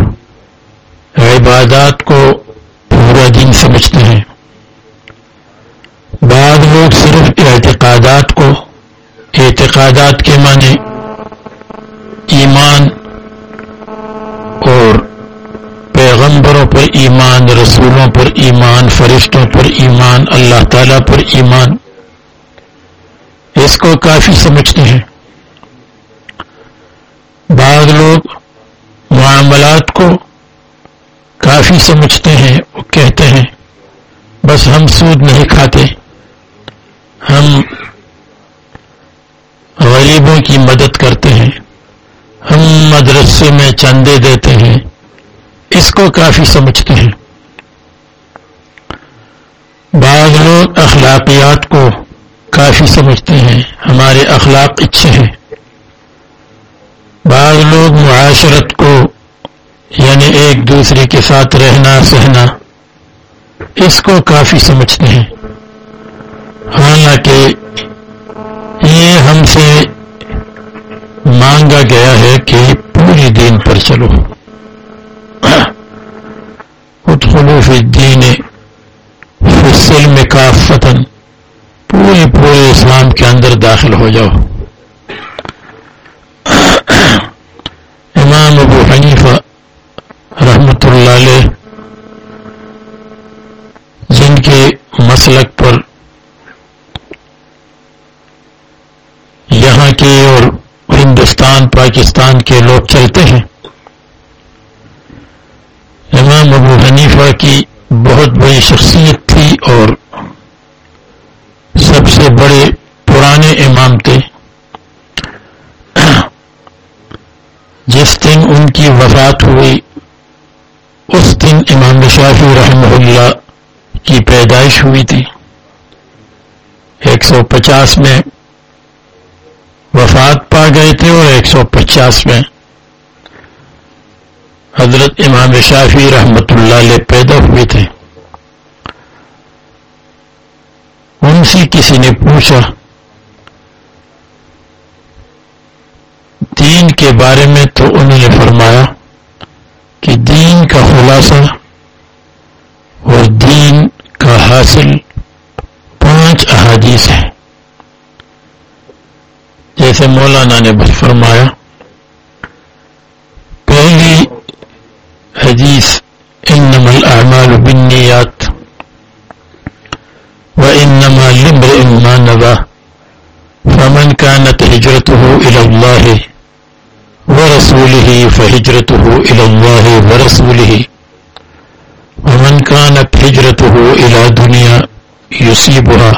Speaker 5: عبادات کو پورا دن سمجھتے ہیں۔ بعض لوگ صرف اعتقادات کو، اعتقادات کے معنی ایمان اور پیغمبروں پر ایمان، رسولوں پر ایمان، فرشتوں پر ایمان، اللہ تعالی پر ایمان، اس کو کافی سمجھتے ہیں۔ بعض لوگ معاملات کو کافی سمجھتے ہیں وہ کہتے ہیں، بس ہم سود نہیں کھاتے۔ ہم غریبوں کی مدد کرتے ہیں۔ ہم مدرسے میں چندے دیتے ہیں۔ اس کو کافی سمجھتے ہیں۔ بعض لوگ اخلاقیات کو کافی سمجھتے ہیں۔ ہمارے اخلاق اچھے ہیں۔ بعض لوگ معاشرت کو یعنی ایک دوسرے کے ساتھ رہنا، سہنا، اس کو کافی سمجھتے ہیں۔ حالانکہ یہ ہم سے مانگا گیا ہے کہ پوری دین پر چلو۔ خلوف دین فصل میں کافتن پورے پورے اسلام کے اندر داخل ہو جاؤ امام ابو حنیفہ رحمت اللہ علیہ جن کے مسلک پر یہاں کے اور ہندوستان پاکستان کے لوگ چلتے ہیں۔ امام ابو حنیفہ کی بہت بڑی شخصیت تھی اور سب سے بڑے پرانے امام تھے۔ جس دن ان کی وفات ہوئی، اس دن امام شافی رحمہ اللہ کی پیدائش ہوئی تھی۔ ایک سو پچاس میں وفات گئے تھے اور ایک سو پچاس میں حضرت امام شافی رحمت اللہ علیہ پیدا ہوئے تھے۔ ان سے کسی نے پوچھا، دین کے بارے میں تو انہوں نے فرمایا کہ دین کا خلاصہ اور دین کا حاصل پانچ احادیث ہیں جیسے مولانا نے بس فرمایا، پہلی حدیث، انما الاعمال بالنیات، وانما لامرئ ما نوى، فمن كانت هجرته الى الله ورسوله فهجرته الى الله ورسوله ومن كانت هجرته الى دنيا يصيبها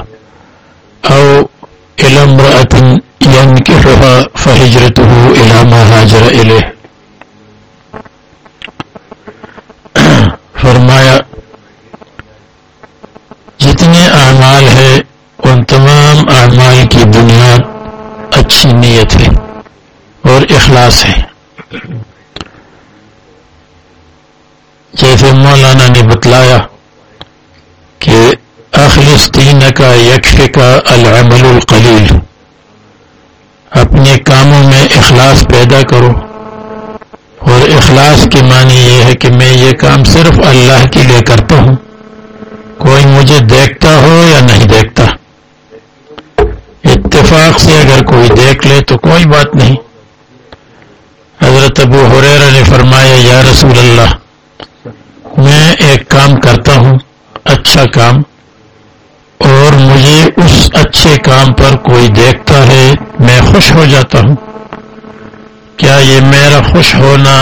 Speaker 5: ينكحها فهجرته الى ما هاجر اليه فرمایا، جتنے اعمال ہے ان تمام اعمال کی بنیاد اچھی نیت ہے اور اخلاص ہے۔ جیسے مولانا نے بتلایا کہ اخلص دین کا یکش کا العمل القلیل۔ اخلاص پیدا کرو۔ اور اخلاص کی معنی یہ ہے کہ میں یہ کام صرف اللہ کے لیے کرتا ہوں۔ کوئی مجھے دیکھتا ہو یا نہیں دیکھتا۔ اتفاق سے اگر کوئی دیکھ لے تو کوئی بات نہیں۔ حضرت ابو حریرہ نے فرمایا، یا رسول اللہ، میں ایک کام کرتا ہوں اچھا کام، اور مجھے اس اچھے کام پر کوئی دیکھتا ہے، میں خوش ہو جاتا ہوں۔ کیا یہ میرا خوش ہونا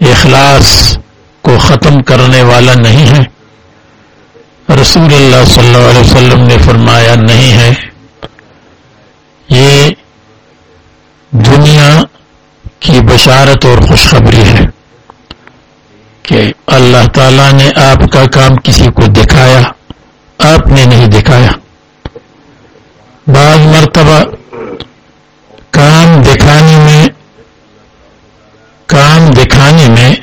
Speaker 5: اخلاص کو ختم کرنے والا نہیں ہے؟ رسول اللہ صلی اللہ علیہ وسلم نے فرمایا نہیں ہے۔ یہ دنیا کی بشارت اور خوشخبری ہے کہ اللہ تعالی نے آپ کا کام کسی کو دکھایا، آپ نے نہیں دکھایا بعض مرتبہ کام دکھانے میں کام دکھانے میں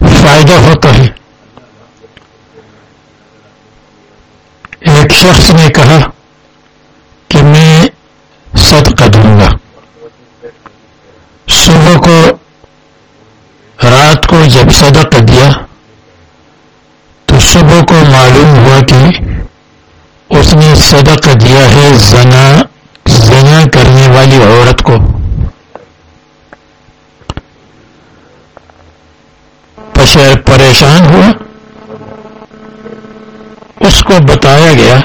Speaker 5: فائدہ ہوتا ہے ایک شخص نے کہا کہ میں صدقہ دوں گا۔ صبح کو، رات کو جب صدقہ دیا تو صبح کو معلوم ہوا کہ اس نے صدقہ دیا ہے زنا زنا کرنے والی عورت کو۔ پریشان ہوا۔ اس کو بتایا گیا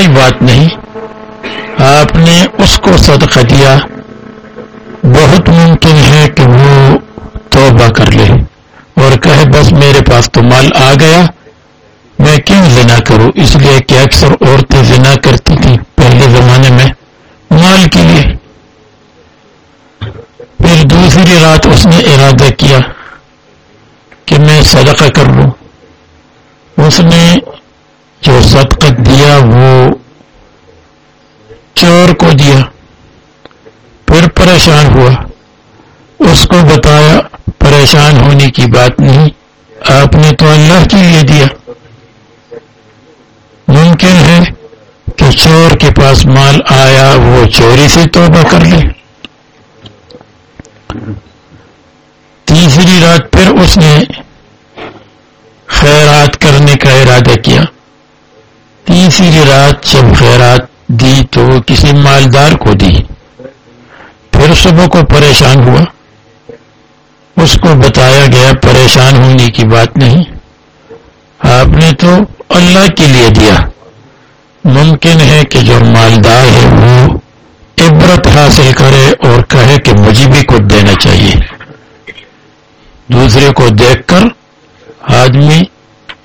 Speaker 5: کوئی بات نہیں۔ آپ نے اس کو صدقہ دیا۔ بہت ممکن ہے کہ وہ توبہ کر لے۔ اور کہے، بس میرے پاس تو مال آ گیا۔ میں کیوں زنا کروں؟ اس لیے کہ اکثر عورتیں زنا کرتی تھیں پہلے زمانے میں مال کے لیے۔ پھر دوسری رات اس نے ارادہ کیا کہ میں صدقہ کر لوں۔ اس نے جو صدقہ دیا وہ چور کو دیا، پھر پریشان ہوا۔ اس کو بتایا، پریشان ہونے کی بات نہیں، آپ نے تو اللہ کے لیے دیا۔ ممکن ہے کہ چور کے پاس مال آیا، وہ چوری سے توبہ کر لے۔ تیسری رات پھر اس نے خیرات کرنے کا ارادہ کیا۔ تیسری رات جب خیرات دی تو وہ کسی مالدار کو دی۔ پھر صبح کو پریشان ہوا۔ اس کو بتایا گیا پریشان ہونے کی بات نہیں۔ آپ نے تو اللہ کے لیے دیا۔ ممکن ہے کہ جو مالدار ہے وہ عبرت حاصل کرے اور کہے کہ مجھے بھی کچھ دینا چاہیے۔ دوسرے کو دیکھ کر آدمی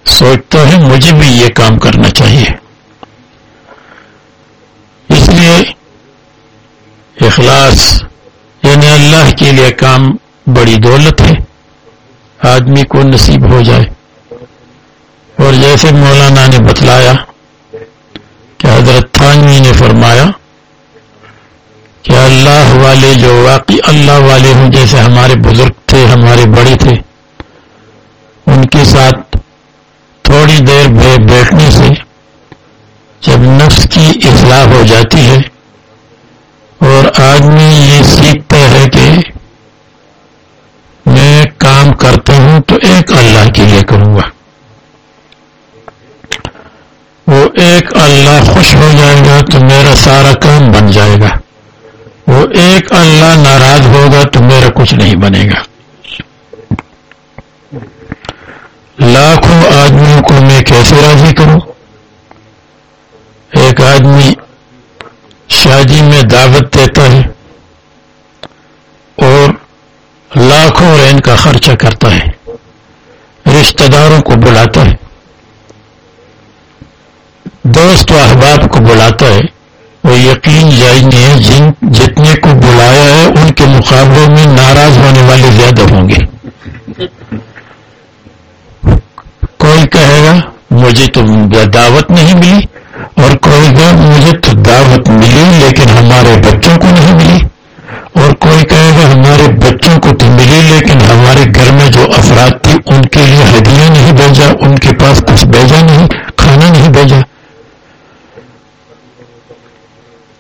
Speaker 5: سوچتا ہے مجھے بھی یہ کام کرنا چاہیے۔ اس لیے اخلاص یعنی اللہ کے لیے کام بڑی دولت ہے۔ آدمی کو نصیب ہو جائے۔ اور جیسے مولانا نے بتلایا کہ حضرت تھانوی نے فرمایا کہ اللہ والے جو واقعی اللہ والے ہوں جیسے ہمارے بزرگ تھے، ہمارے بڑے تھے، ان کے ساتھ تھوڑی دیر بیٹھنے سے جب نفس کی اصلاح ہو جاتی ہے اور آدمی یہ سیکھتا ہے کہ میں کام کرتا ہوں تو ایک اللہ کے لیے کروں گا۔ وہ ایک اللہ خوش ہو جائے گا تو میرا سارا کام بن جائے گا۔ وہ ایک اللہ ناراض ہوگا تو میرا کچھ نہیں بنے گا۔ لاکھوں آدمیوں کو میں کیسے راضی کروں؟ ایک آدمی شادی میں دعوت دیتا ہے اور لاکھوں رین کا خرچہ کرتا ہے، رشتہ داروں کو بلاتا ہے، دوست و احباب کو بلاتا ہے۔ وہ یقین جائیں جن جتنے کو بلایا ہے، ان کے مقابلے میں ناراض ہونے والے زیادہ ہوں گے کوئی کہے گا مجھے تو دعوت نہیں ملی اور کوئی گا مجھے تو دعوت ملی لیکن ہمارے بچوں کو نہیں ملی اور کوئی کہے گا ہمارے بچوں کو تو ملی لیکن ہمارے گھر میں جو افراد تھی ان کے لیے ہدیہ نہیں بھیجا، ان کے پاس کچھ بھیجا نہیں، کھانا نہیں بھیجا۔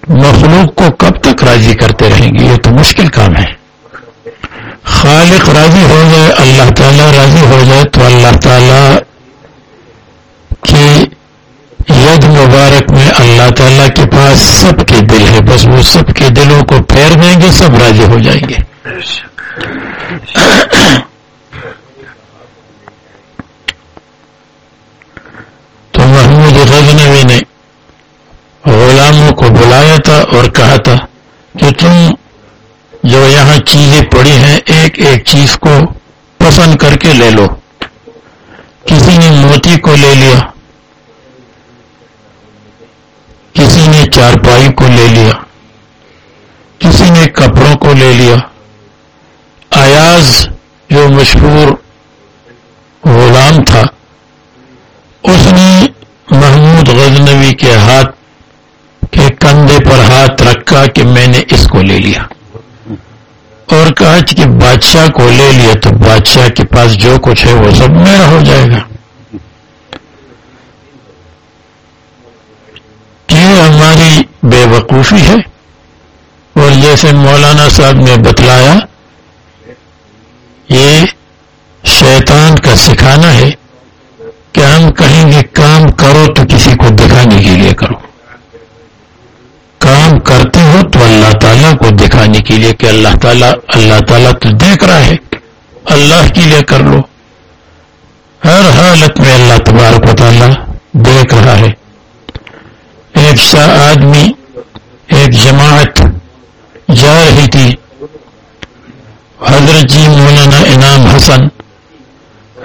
Speaker 5: مخلوق کو کب تک راضی کرتے رہیں گے؟ یہ تو مشکل کام ہے۔ خالق راضی ہو جائے، اللہ تعالیٰ راضی ہو جائے تو اللہ تعالیٰ کی ید مبارک میں اللہ تعالیٰ کے پاس سب کے دل ہے بس وہ سب کے دلوں کو پھیر دیں گے، سب راضی ہو جائیں گے۔ تو محمود غزنوی نے غلاموں کو بلایا تھا اور کہا تھا کہ تم جو یہاں چیزیں پڑی ہیں، ایک ایک چیز کو پسند کر کے لے لو۔ کسی نے موتی کو لے لیا۔ کسی نے چارپائی کو لے لیا۔ کسی نے کپڑوں کو لے لیا۔ ایاز جو مشہور غلام تھا، اس نے محمود غزنوی کے ہاتھ کے کندھے پر ہاتھ رکھا کہ میں نے اس کو لے لیا۔ اور کہا کہ بادشاہ کو لے لیا تو بادشاہ کے پاس جو کچھ ہے وہ سب میرا ہو جائے گا یہ ہماری بے وقوفی ہے اور جیسے مولانا صاحب نے بتلایا، یہ شیطان کا سکھانا ہے کہ ہم کہیں گے کام کرو تو کسی کو دکھانے کے لیے کرو۔ کام کرتے ہو تو اللہ تعالیٰ کو دکھانے کے لیے کہ اللہ تعالیٰ اللہ تعالیٰ تو دیکھ رہا ہے، اللہ کے لیے کر لو۔ ہر حالت میں اللہ تبارک و تعالیٰ دیکھ رہا ہے۔ ایک شاہ آدمی ایک جماعت جا رہی تھی۔ حضرت جی مولانا انعام حسن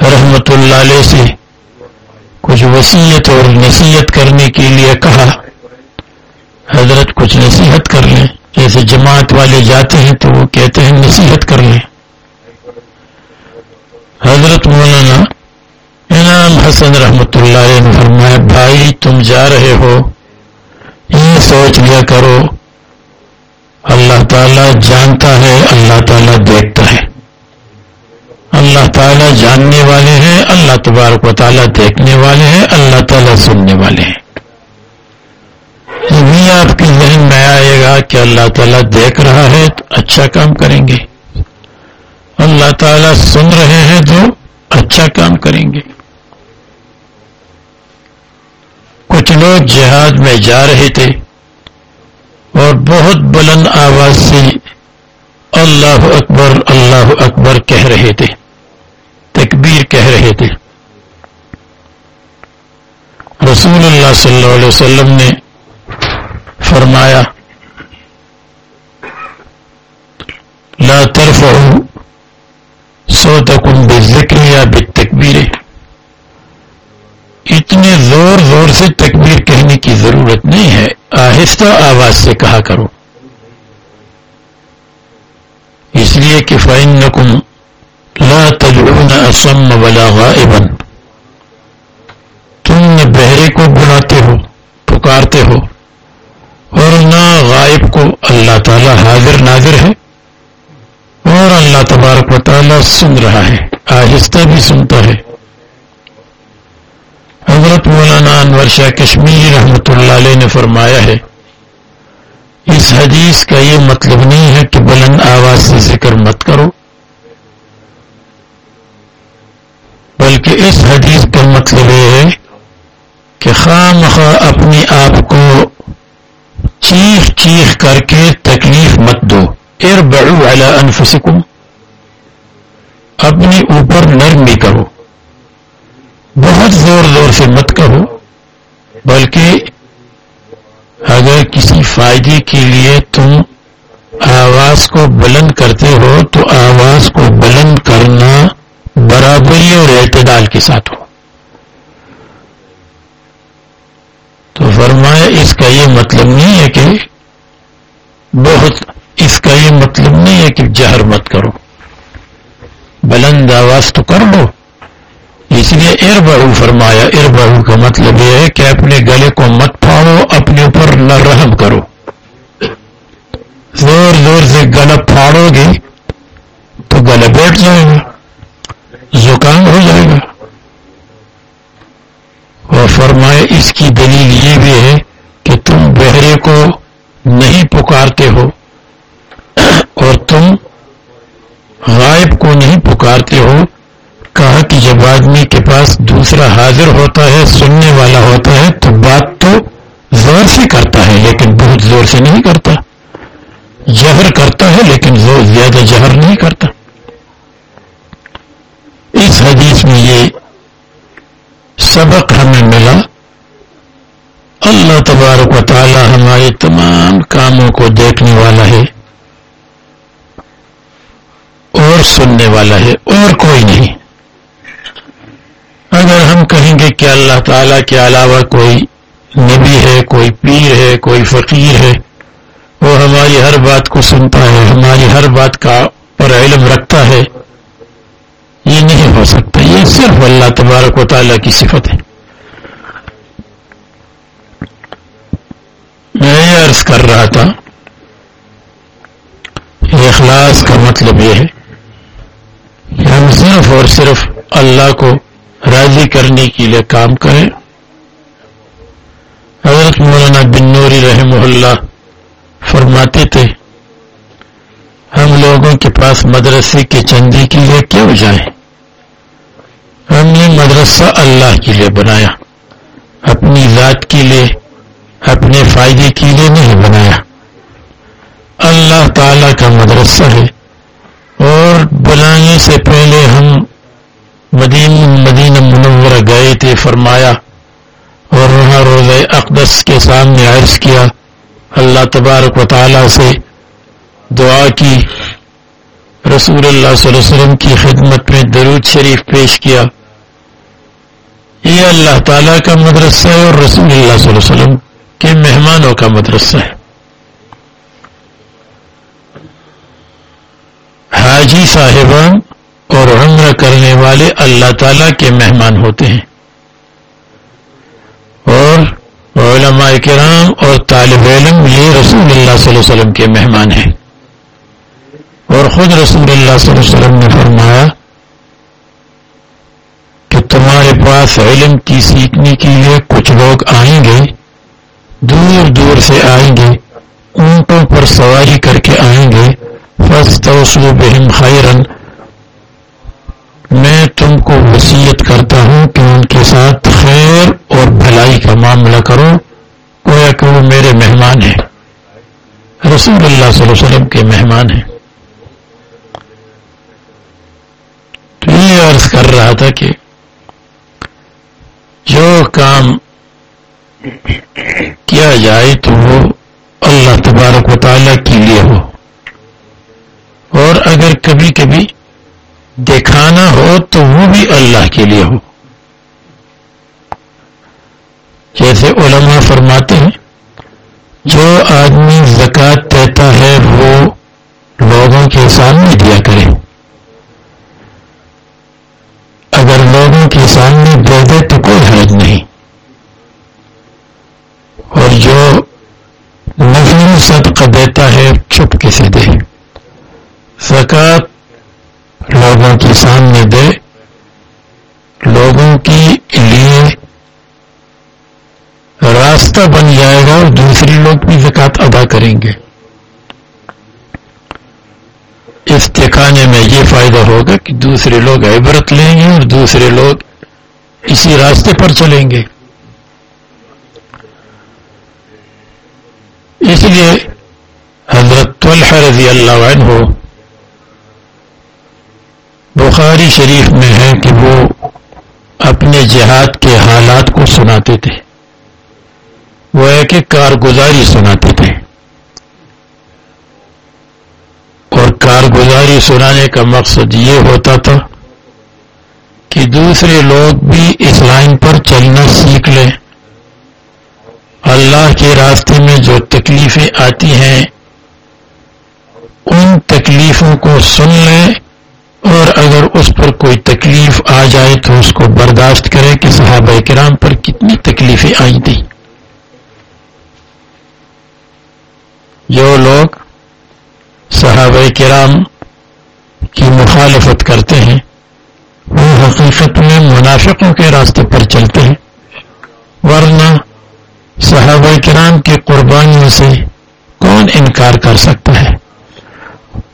Speaker 5: رحمت اللہ علیہ سے کچھ وسیعت اور نصیحت کرنے کے لیے کہا، حضرت کچھ نصیحت کر لیں۔ جیسے جماعت والے جاتے ہیں تو وہ کہتے ہیں نصیحت کر لیں۔ حضرت مولانا انعام حسن رحمت اللہ علیہ نے فرمایا، بھائی تم جا رہے ہو۔ یہ سوچ لیا کرو، اللہ تعالیٰ جانتا ہے، اللہ تعالیٰ دیکھتا ہے۔ اللہ تعالیٰ جاننے والے ہیں، اللہ تبارک و تعالیٰ دیکھنے والے ہیں، اللہ تعالیٰ سننے والے ہیں۔ بھی آپ کے ذہن میں آئے گا کہ اللہ تعالیٰ دیکھ رہا ہے تو اچھا کام کریں گے۔ اللہ تعالیٰ سن رہے ہیں تو اچھا کام کریں گے۔ کچھ جہاد میں جا رہے تھے اور بہت بلند آواز سے اللہ اکبر اللہ اکبر کہہ رہے تھے، تکبیر کہہ رہے تھے۔ رسول اللہ صلی اللہ علیہ وسلم نے فرمایا، لا ترفعوا صوتكم بالذکر یا بالتکبیر اتنے زور زور سے تکبیر کہنے کی ضرورت نہیں ہے۔ آہستہ آواز سے کہا کرو۔ اس لیے کہ فائن نقم لا تجعون الصم ولا غائبا۔ تم نہ بہرے کو بلاتے ہو، پکارتے ہو، اور نہ غائب کو اللہ تعالی حاضر ناظر ہے، اور اللہ تبارک و تعالی سن رہا ہے، آہستہ بھی سنتا ہے۔ حضرت مولانا انور شاہ کشمیری رحمت اللہ علیہ نے فرمایا ہے، اس حدیث کا یہ مطلب نہیں ہے کہ بلند آواز سے ذکر مت کرو، بلکہ اس حدیث کا مطلب یہ ہے کہ خام خواہ اپنے آپ کو چیخ چیخ کر کے تکلیف مت دو۔ ار بڑو والا انفسکم اپنے اوپر نرمی کرو۔ بہت زور زور سے مت کہو، بلکہ اگر کسی فائدے کے لیے تم آواز کو بلند کرتے ہو، تو آواز کو بلند کرنا برابری اور اعتدال کے ساتھ ہو۔ تو فرمایا، اس کا یہ مطلب نہیں ہے کہ بہت، اس کا یہ مطلب نہیں ہے کہ جہر مت کرو۔ بلند آواز تو کر لو۔ اس لیے ار بہو فرمایا ار بہو کا مطلب یہ ہے کہ اپنے گلے کو مت پھاڑو، اپنے اوپر نہ رحم کرو۔ زور زور سے گلا پھاڑو گے تو گلے بیٹھ جائے گا، زکام ہو جائے گا۔ اور فرمائے اس کی دلیل یہ بھی ہے کہ تم بہرے کو نہیں پکارتے ہو اور تم غائب کو نہیں پکارتے ہو۔ آدمی کے پاس دوسرا حاضر ہوتا ہے، سننے والا ہوتا ہے، تو بات تو زور سے کرتا ہے، لیکن بہت زور سے نہیں کرتا۔ جہر کرتا ہے، لیکن زور زیادہ جہر نہیں کرتا۔ اس حدیث میں یہ سبق ہمیں ملا۔ اللہ تبارک و تعالی ہمارے تمام کاموں کو دیکھنے والا ہے اور سننے والا ہے، اور کوئی نہیں۔ اگر ہم کہیں گے کہ اللہ تعالی کے علاوہ کوئی نبی ہے، کوئی پیر ہے، کوئی فقیر ہے، وہ ہماری ہر بات کو سنتا ہے، ہماری ہر بات کا پر علم رکھتا ہے، یہ نہیں ہو سکتا، یہ صرف اللہ تبارک و تعالیٰ کی صفت ہے۔ میں یہ عرض کر رہا تھا اخلاص کا مطلب یہ ہے کہ ہم صرف اور صرف اللہ کو راضی کرنے کے لیے کام کریں۔ حضرت مولانا بن نوری رحمہ اللہ فرماتے تھے، ہم لوگوں کے پاس مدرسے کے چندے کے لیے کیوں جائیں ہم نے مدرسہ اللہ کے لیے بنایا، اپنی ذات کے لیے، اپنے فائدے کے لیے نہیں بنایا۔ اللہ تعالی کا مدرسہ ہے اور بنانے سے پہلے ہم مدین مدینہ منورہ گئے تھے، فرمایا، اور وہاں روز اقدس کے سامنے عرض کیا۔ اللہ تبارک و تعالی سے دعا کی۔ رسول اللہ صلی اللہ علیہ وسلم کی خدمت میں درود شریف پیش کیا۔ یہ اللہ تعالیٰ کا مدرسہ ہے اور رسول اللہ صلی اللہ علیہ وسلم کے مہمانوں کا مدرسہ ہے۔ حاجی صاحبان اور عمر کرنے والے اللہ تعالی کے مہمان ہوتے ہیں۔ اور علماء کرام اور طالب علم یہ رسول اللہ صلی اللہ علیہ وسلم کے مہمان ہیں۔ اور خود رسول اللہ صلی اللہ علیہ وسلم نے فرمایا کہ تمہارے پاس علم کی سیکھنے کے لیے کچھ لوگ آئیں گے، دور دور سے آئیں گے، اونٹوں پر سواری کر کے آئیں گے فسٹ بہم خیرن میں تم کو وسیعت کرتا ہوں کہ ان کے ساتھ خیر اور بھلائی کا معاملہ کرو، گویا کہ وہ میرے مہمان ہیں۔ رسول اللہ صلی اللہ علیہ وسلم کے مہمان ہیں۔ تو یہ عرض کر رہا تھا کہ جو کام کیا جائے تو وہ اللہ تبارک و تعالیٰ کے لیے ہو۔ اور اگر کبھی کبھی دکھانا ہو تو وہ بھی اللہ کے لیے ہو۔ جیسے علماء فرماتے ہیں، جو آدمی زکات دیتا ہے، وہ لوگوں کے سامنے دیا کرے۔ اگر لوگوں کے سامنے دے دے تو کوئی حرج نہیں۔ اور جو نفلی صدقہ دیتا ہے، چپ سے دے۔ لوگوں کے سامنے دے، لوگوں کی لیے راستہ بن جائے گا اور دوسرے لوگ بھی زکات ادا کریں گے۔ اس دکھانے میں یہ فائدہ ہوگا کہ دوسرے لوگ عبرت لیں گے اور دوسرے لوگ اسی راستے پر چلیں گے۔ اس لیے حضرت طلحہ رضی اللہ عنہ بخاری شریف میں ہے کہ وہ اپنے جہاد کے حالات کو سناتے تھے۔ وہ ایک ایک کارگزاری سناتے تھے۔ اور کارگزاری سنانے کا مقصد یہ ہوتا تھا کہ دوسرے لوگ بھی اس لائن پر چلنا سیکھ لیں۔ اللہ کے راستے میں جو تکلیفیں آتی ہیں، ان تکلیفوں کو سن لیں۔ اس پر کوئی تکلیف آ جائے تو اس کو برداشت کریں کہ صحابہ کرام پر کتنی تکلیفیں آئی تھیں۔ جو لوگ صحابہ کرام کی مخالفت کرتے ہیں، وہ حقیقت میں منافقوں کے راستے پر چلتے ہیں۔ ورنہ صحابہ کرام کی قربانیوں سے کون انکار کر سکتا ہے؟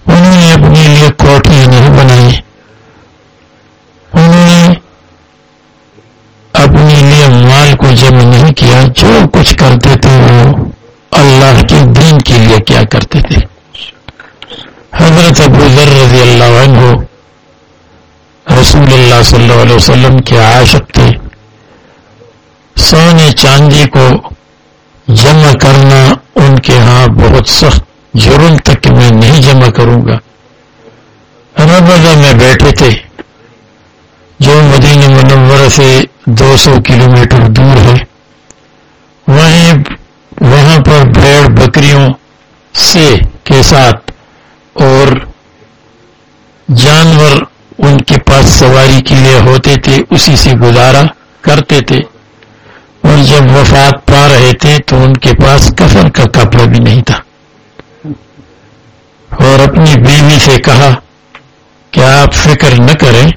Speaker 5: انہوں نے اپنے لیے کوٹیاں نہیں بنائی انہوں نے اپنے لیے مال کو جمع نہیں کیا، جو کچھ کرتے تھے وہ اللہ کے دین کے لیے کیا کرتے تھے۔ حضرت ابو ذر رضی اللہ عنہ رسول اللہ صلی اللہ علیہ وسلم کے عاشق تھے۔ سونے چاندی کو جمع کرنا ان کے ہاں بہت سخت، جرم تک کہ میں نہیں جمع کروں گا۔ ربضہ میں بیٹھے تھے، جو مدینہ منورہ سے دو سو کلو میٹر دور ہے۔ وہیں وہاں پر بھیڑ بکریوں سے کے ساتھ اور جانور ان کے پاس سواری کے لیے ہوتے تھے، اسی سے گزارا کرتے تھے۔ اور جب وفات پا رہے تھے تو ان کے پاس کفن کا کپڑا بھی نہیں تھا۔ اور اپنی بیوی سے کہا کہ آپ فکر نہ کریں،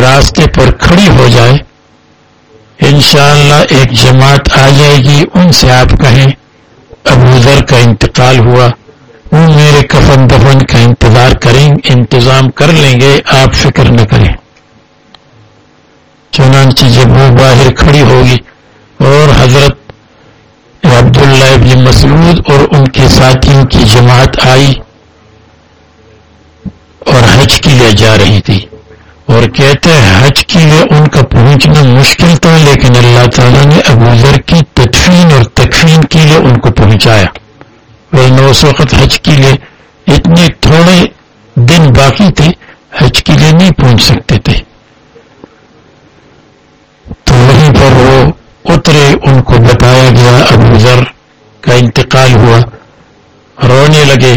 Speaker 5: راستے پر کھڑی ہو جائے۔ انشاءاللہ ایک جماعت آ جائے گی، ان سے آپ کہیں ابو ذر کا انتقال ہوا، وہ میرے کفن دفن کا انتظار کریں، انتظام کر لیں گے، آپ فکر نہ کریں۔ چنانچہ جب وہ باہر کھڑی ہوگی اور حضرت عبداللہ ابن مسعود اور ان کے ساتھیوں کی جماعت آئی اور حج کے لیے جا رہی تھی۔ اور کہتے ہیں حج کے لیے ان کا پہنچنا مشکل تھا، لیکن اللہ تعالیٰ نے ابو ذر کی تدفین اور تکفین کے لیے ان کو پہنچایا۔ اس وقت حج کے لیے اتنے تھوڑے دن باقی تھے، حج کے لیے نہیں پہنچ سکتے تھے۔ تو وہیں پر وہ اترے، ان کو بتایا گیا، ابو ذر کا انتقال ہوا، رونے لگے۔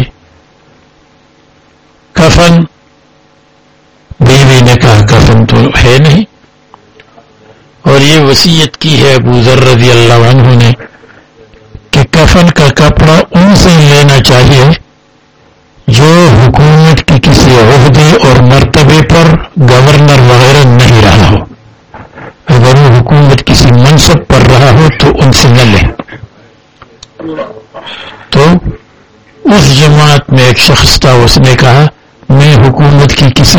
Speaker 5: کفن بیوی نے کہا کفن تو ہے نہیں؟ اور یہ وسیعت کی ہے ابو ذر رضی اللہ عنہ نے کہ کفن کا کپڑا ان سے لینا چاہیے جو حکومت کی کسی عہدے اور مرتبے پر گورنر وغیرہ نہیں رہا ہو۔ اگر وہ حکومت کسی منصب پر رہا ہو تو ان سے نہ لیں تو اس جماعت میں ایک شخص تھا، اس نے کہا، میں حکومت کی کسی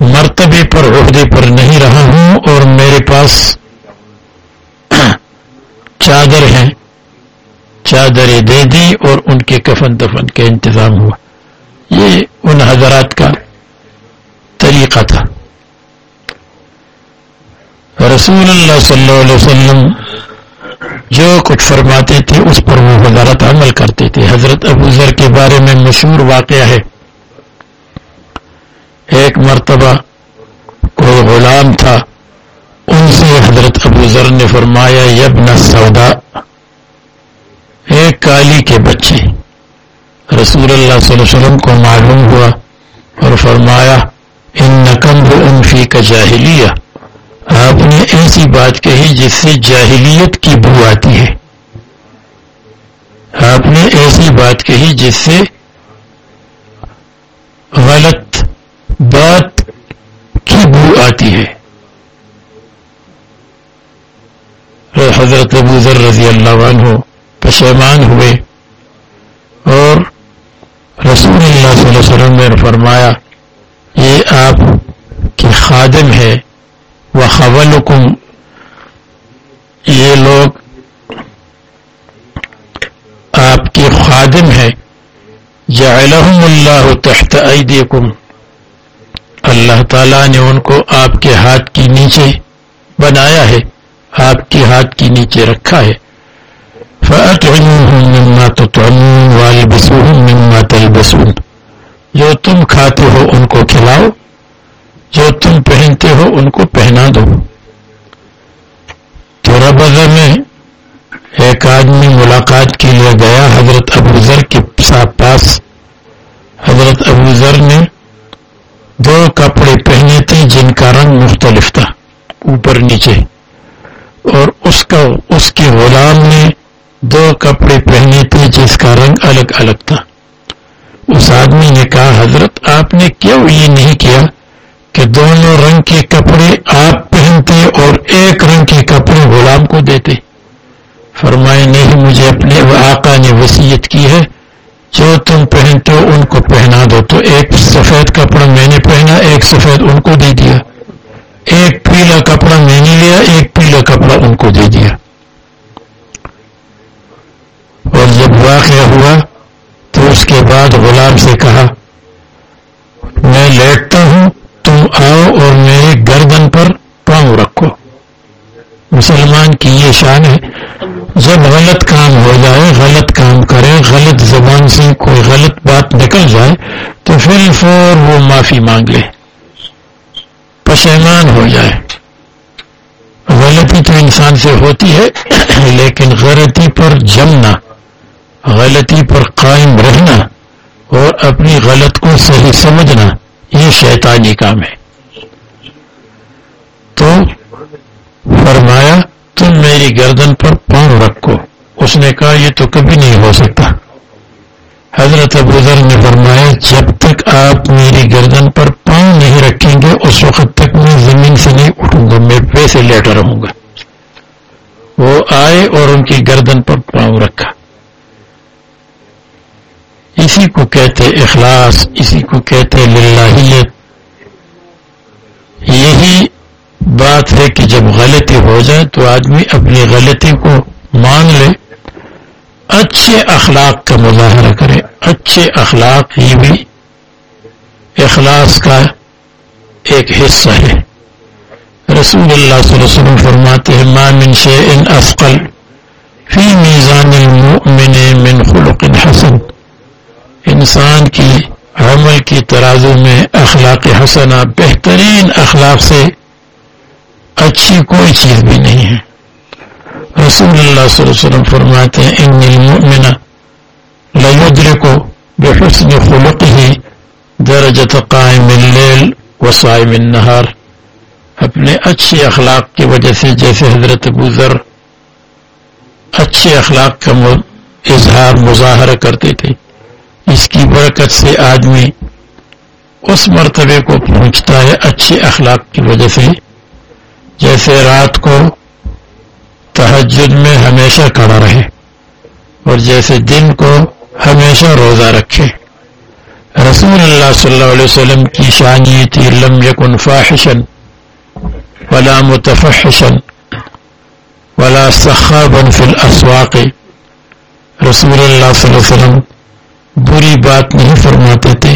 Speaker 5: مرتبے پر، عہدے پر نہیں رہا ہوں اور میرے پاس چادر ہیں، چادریں دے دی اور ان کے کفن دفن کا انتظام ہوا۔ یہ ان حضرات کا طریقہ تھا۔ رسول اللہ صلی اللہ علیہ وسلم جو کچھ فرماتے تھے، اس پر وہ حضرت عمل کرتے تھے۔ حضرت ابو ذر کے بارے میں مشہور واقعہ ہے۔ ایک مرتبہ کوئی غلام تھا، ان سے حضرت ابو ذر نے فرمایا یبن سودا، ایک کالی کے بچے۔ رسول اللہ صلی اللہ علیہ وسلم کو معلوم ہوا اور فرمایا ان نقم انفی کا جاہلیہ۔ آپ نے ایسی بات کہی جس سے جاہلیت کی بو آتی ہے۔ آپ نے ایسی بات کہی جس سے غلط بات کی بو آتی ہے حضرت ابو ذر رضی اللہ عنہ پشیمان ہوئے اور رسول اللہ صلی اللہ علیہ وسلم نے فرمایا، یہ آپ کے خادم ہے وہ خبل یہ لوگ آپ کے خادم ہے۔ جعلہم اللہ تحت ایدیکم۔ اللہ تعالیٰ نے ان کو آپ کے ہاتھ کی نیچے بنایا ہے۔ آپ کے ہاتھ کی نیچے رکھا ہے۔ فَأَتْعِمُوهُمْ مِمَّا تُطْعِمُونَ مِمَّا تَلْبِسُونَ۔ جو تم کھاتے ہو ان کو کھلاؤ، جو تم پہنتے ہو ان کو پہنا دو۔ تو ربضہ میں ایک آدمی ملاقات کے لیے گیا، حضرت ابو ذر کے پاس۔ حضرت ابو ذر نے دو کپڑے پہنے تھے جن کا رنگ مختلف تھا، اوپر نیچے۔ اس کا اس کے غلام نے دو کپڑے پہنے تھے جس کا رنگ الگ الگ تھا۔ اس آدمی نے کہا، حضرت، آپ نے کیوں یہ نہیں کیا کہ دونوں رنگ کے کپڑے آپ پہنتے اور ایک رنگ کے کپڑے غلام کو دیتے؟ فرمائے، نہیں، مجھے اپنے آقا نے وسیعت کی ہے۔ جو تم پہنتے ہو ان کو پہنا دو۔ تو ایک سفید کپڑا میں نے پہنا، ایک سفید ان کو دے دیا۔ ایک پیلا کپڑا میں نے لیا ایک پیلا کپڑا ان کو دے دیا اور جب واقعہ ہوا تو اس کے بعد غلام سے کہا میں لیٹتا ہوں تم آؤ اور میرے گردن پر پاؤں رکھو مسلمان کی یہ شان ہے جب غلط کام ہو جائے غلط کام کرے غلط زبان سے کوئی غلط بات نکل جائے تو پھر فور وہ معافی مانگ لے پشیمان ہو جائے۔ غلطی تو انسان سے ہوتی ہے، لیکن غلطی پر جمنا، غلطی پر قائم رہنا اور اپنی غلط کو صحیح سمجھنا، یہ شیطانی کام ہے۔ تو فرمایا، تم میری گردن پر پاؤں رکھو۔ اس نے کہا، یہ تو کبھی نہیں ہو سکتا۔ حضرت ابو ذر نے فرمایا، جب تک آپ میری گردن پر پاؤں نہیں رکھیں گے، اس وقت تک میں زمین سے نہیں اٹھوں گا، میں ویسے لیٹا رہوں گا۔ وہ آئے اور ان کی گردن پر پاؤں رکھا۔ اسی کو کہتے اخلاص، اسی کو کہتے للہیت۔ یہی بات ہے کہ جب غلطی ہو جائے تو آدمی اپنی غلطی کو مان لے۔ اچھے اخلاق کا مظاہرہ کرے۔ اچھے اخلاق ہی بھی اخلاص کا ایک حصہ ہے۔ رسول اللہ صلی اللہ علیہ وسلم فرماتے ہیں، ما من شیء افقل فی میزان المؤمن من خلق حسن. انسان کی عمل کی ترازو میں اخلاق حسنہ بہترین اخلاق سے اچھی کوئی چیز بھی نہیں ہے۔ رسول اللہ صلی اللہ علیہ وسلم فرماتے ہیں، ان المؤمن لیدرکو بحسن خلقه درجت قائم اللیل و صائم النہار، اپنے اچھے اخلاق کی وجہ سے، جیسے حضرت ابو ذر اچھے اخلاق کا اظہار، مظاہرہ کرتے تھے۔ اس کی برکت سے آدمی اس مرتبے کو پہنچتا ہے اچھے اخلاق کی وجہ سے۔ جیسے رات کو تحجد میں ہمیشہ کھڑا رہے اور جیسے دن کو ہمیشہ روزہ رکھے۔ رسول اللہ صلی اللہ علیہ وسلم کی شان یہ تھی، لم یکن فاحشن ولا متفحشن ولا صخابا فی الاسواق۔ رسول اللہ صلی اللہ علیہ وسلم بری بات نہیں فرماتے تھے،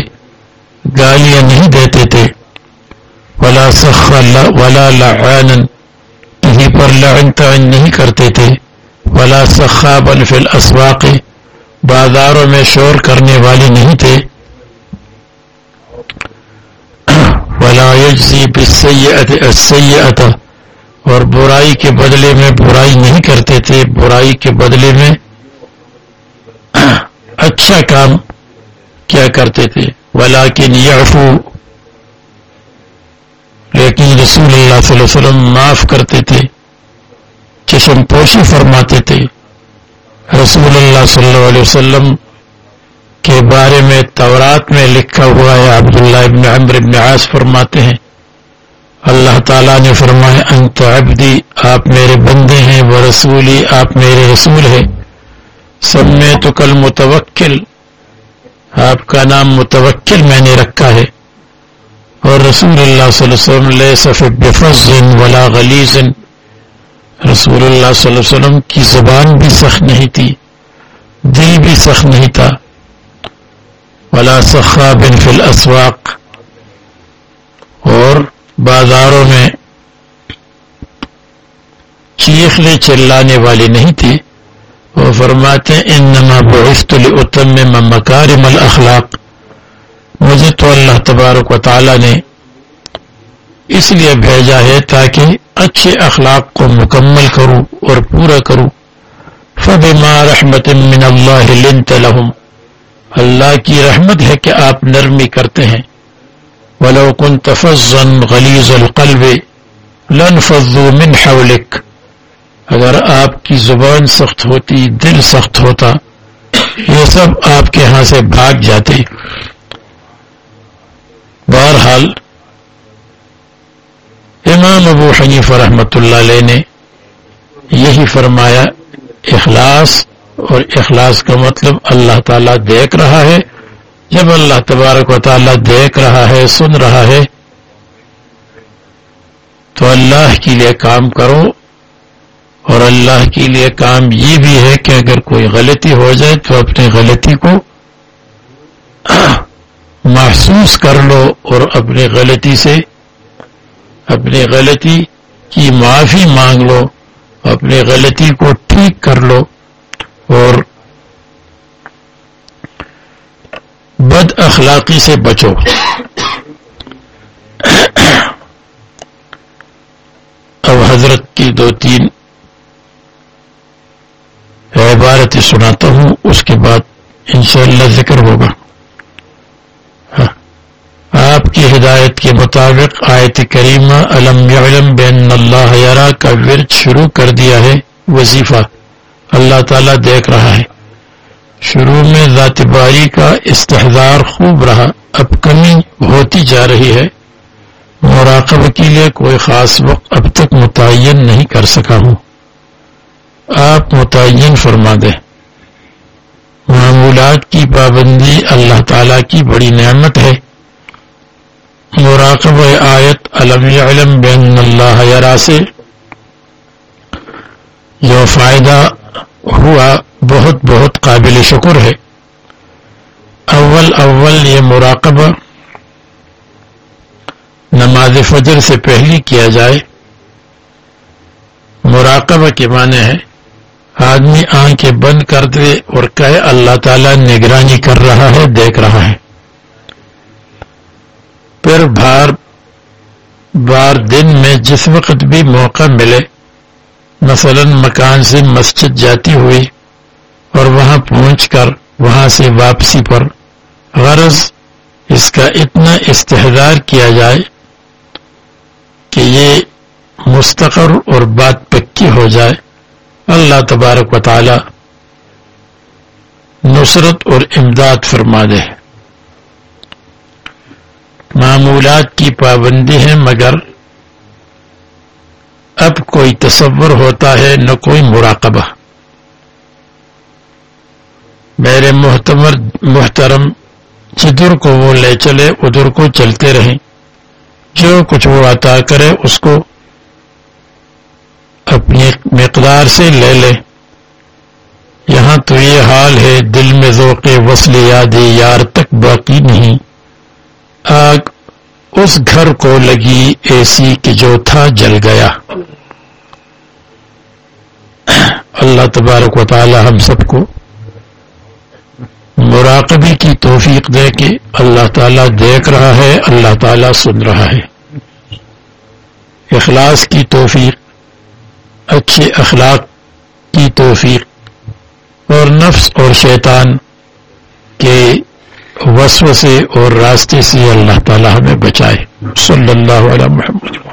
Speaker 5: گالیاں نہیں دیتے تھے۔ ولا سخ ولا لعانا، کہیں پر لعن تعن نہیں کرتے تھے۔ ولا سخابا فی الاسواق، بازاروں میں شور کرنے والے نہیں تھے۔ ولا يجزي بالسيئة السيئة۔ اور برائی کے بدلے میں برائی نہیں کرتے تھے۔ برائی کے بدلے میں اچھا کام کیا کرتے تھے۔ ولیکن یعفو۔ لیکن رسول اللہ صلی اللہ علیہ وسلم معاف کرتے تھے۔ چشم پوشی فرماتے تھے۔ رسول اللہ صلی اللہ علیہ وسلم کے بارے میں تورات میں لکھا ہوا ہے، عبداللہ ابن عمر ابن عاص فرماتے ہیں، اللہ تعالیٰ نے فرمایا، انت عبدی، آپ میرے بندے ہیں، وہ رسولی، آپ میرے رسول ہیں۔ سب میں تو کل متوکل، آپ کا نام متوکل میں نے رکھا ہے۔ اور رسول اللہ صلی اللہ علیہ وسلم بفظ ولا غلیظ۔ رسول اللہ صلی اللہ علیہ وسلم کی زبان بھی سخت نہیں تھی، دل بھی سخت نہیں تھا۔ ولا سخا بن فی الاسواق، اور بازاروں میں چیخنے چلانے والی نہیں تھی۔ وہ فرماتے انما بعثت لاتمم مکارم الاخلاق مجھے تو اللہ تبارک و تعالی نے اس لیے بھیجا ہے تاکہ اچھے اخلاق کو مکمل کروں اور پورا کروں۔ فبما رحمت من اللہ لنت لهم۔ اللہ کی رحمت ہے کہ آپ نرمی کرتے ہیں۔ ولو كنت فظا غلیظ القلب لنفضوا من حولك۔ اگر آپ کی زبان سخت ہوتی، دل سخت ہوتا، یہ سب آپ کے ہاں سے بھاگ جاتے۔ بہرحال، امام ابو حنیف رحمۃ اللہ علیہ نے یہی فرمایا، اخلاص اور اخلاص کا مطلب اللہ تعالیٰ دیکھ رہا ہے۔ جب اللہ تبارک و تعالیٰ دیکھ رہا ہے، سن رہا ہے، تو اللہ کے لیے کام کرو۔ اور اللہ کے لیے کام یہ بھی ہے کہ اگر کوئی غلطی ہو جائے تو اپنی غلطی کو محسوس کر لو اور اپنی غلطی سے، اپنی غلطی کی معافی مانگ لو، اپنی غلطی کو ٹھیک کر لو۔ اور بد اخلاقی سے بچو۔ اب حضرت کی دو تین عبارت سناتا ہوں، اس کے بعد انشاءاللہ ذکر ہوگا۔ آپ کی ہدایت کے مطابق آیت کریمہ علم یعلم بین اللہ یرا کا ورد شروع کر دیا ہے وظیفہ۔ اللہ تعالیٰ دیکھ رہا ہے۔ شروع میں ذات باری کا استحدار خوب رہا، اب کمی ہوتی جا رہی ہے۔ مراقب کے لیے کوئی خاص وقت اب تک متعین نہیں کر سکا ہوں۔ آپ متعین فرما دیں۔ معمولات کی پابندی اللہ تعالی کی بڑی نعمت ہے۔ مراقب آیت علم علم بین اللہ یرا سے۔ جو فائدہ ہوا بہت بہت قابل شکر ہے۔ اول اول یہ مراقبہ نماز فجر سے پہلی کیا جائے۔ مراقبہ کے معنی ہے، آدمی آنکھیں بند کر دے اور کہے، اللہ تعالیٰ نگرانی کر رہا ہے، دیکھ رہا ہے۔ پھر بار بار دن میں جس وقت بھی موقع ملے مثلا مکان سے مسجد جاتی ہوئی اور وہاں پہنچ کر وہاں سے واپسی پر غرض اس کا اتنا استحدار کیا جائے کہ یہ مستقر اور بات پکی ہو جائے۔ اللہ تبارک و تعالی نصرت اور امداد فرما دے۔ معمولات کی پابندی ہے مگر اب کوئی تصور ہوتا ہے، نہ کوئی مراقبہ۔ میرے محتمر، محترم، جدھر کو وہ لے چلے، ادھر کو چلتے رہیں۔ جو کچھ وہ عطا کرے، اس کو اپنی مقدار سے لے لے۔ یہاں تو یہ حال ہے، دل میں ذوق وصل یادی یار تک باقی نہیں۔ آگ اس گھر کو لگی اے سی کہ جو تھا جل گیا۔ اللہ تبارک و تعالی ہم سب کو مراقبی کی توفیق دے کہ اللہ تعالیٰ دیکھ رہا ہے، اللہ تعالیٰ سن رہا ہے۔ اخلاص کی توفیق، اچھے اخلاق کی توفیق اور نفس اور شیطان کے وسو سے اور راستے سے اللہ تعالی ہمیں بچائے۔ صلی اللہ علیہ محمد۔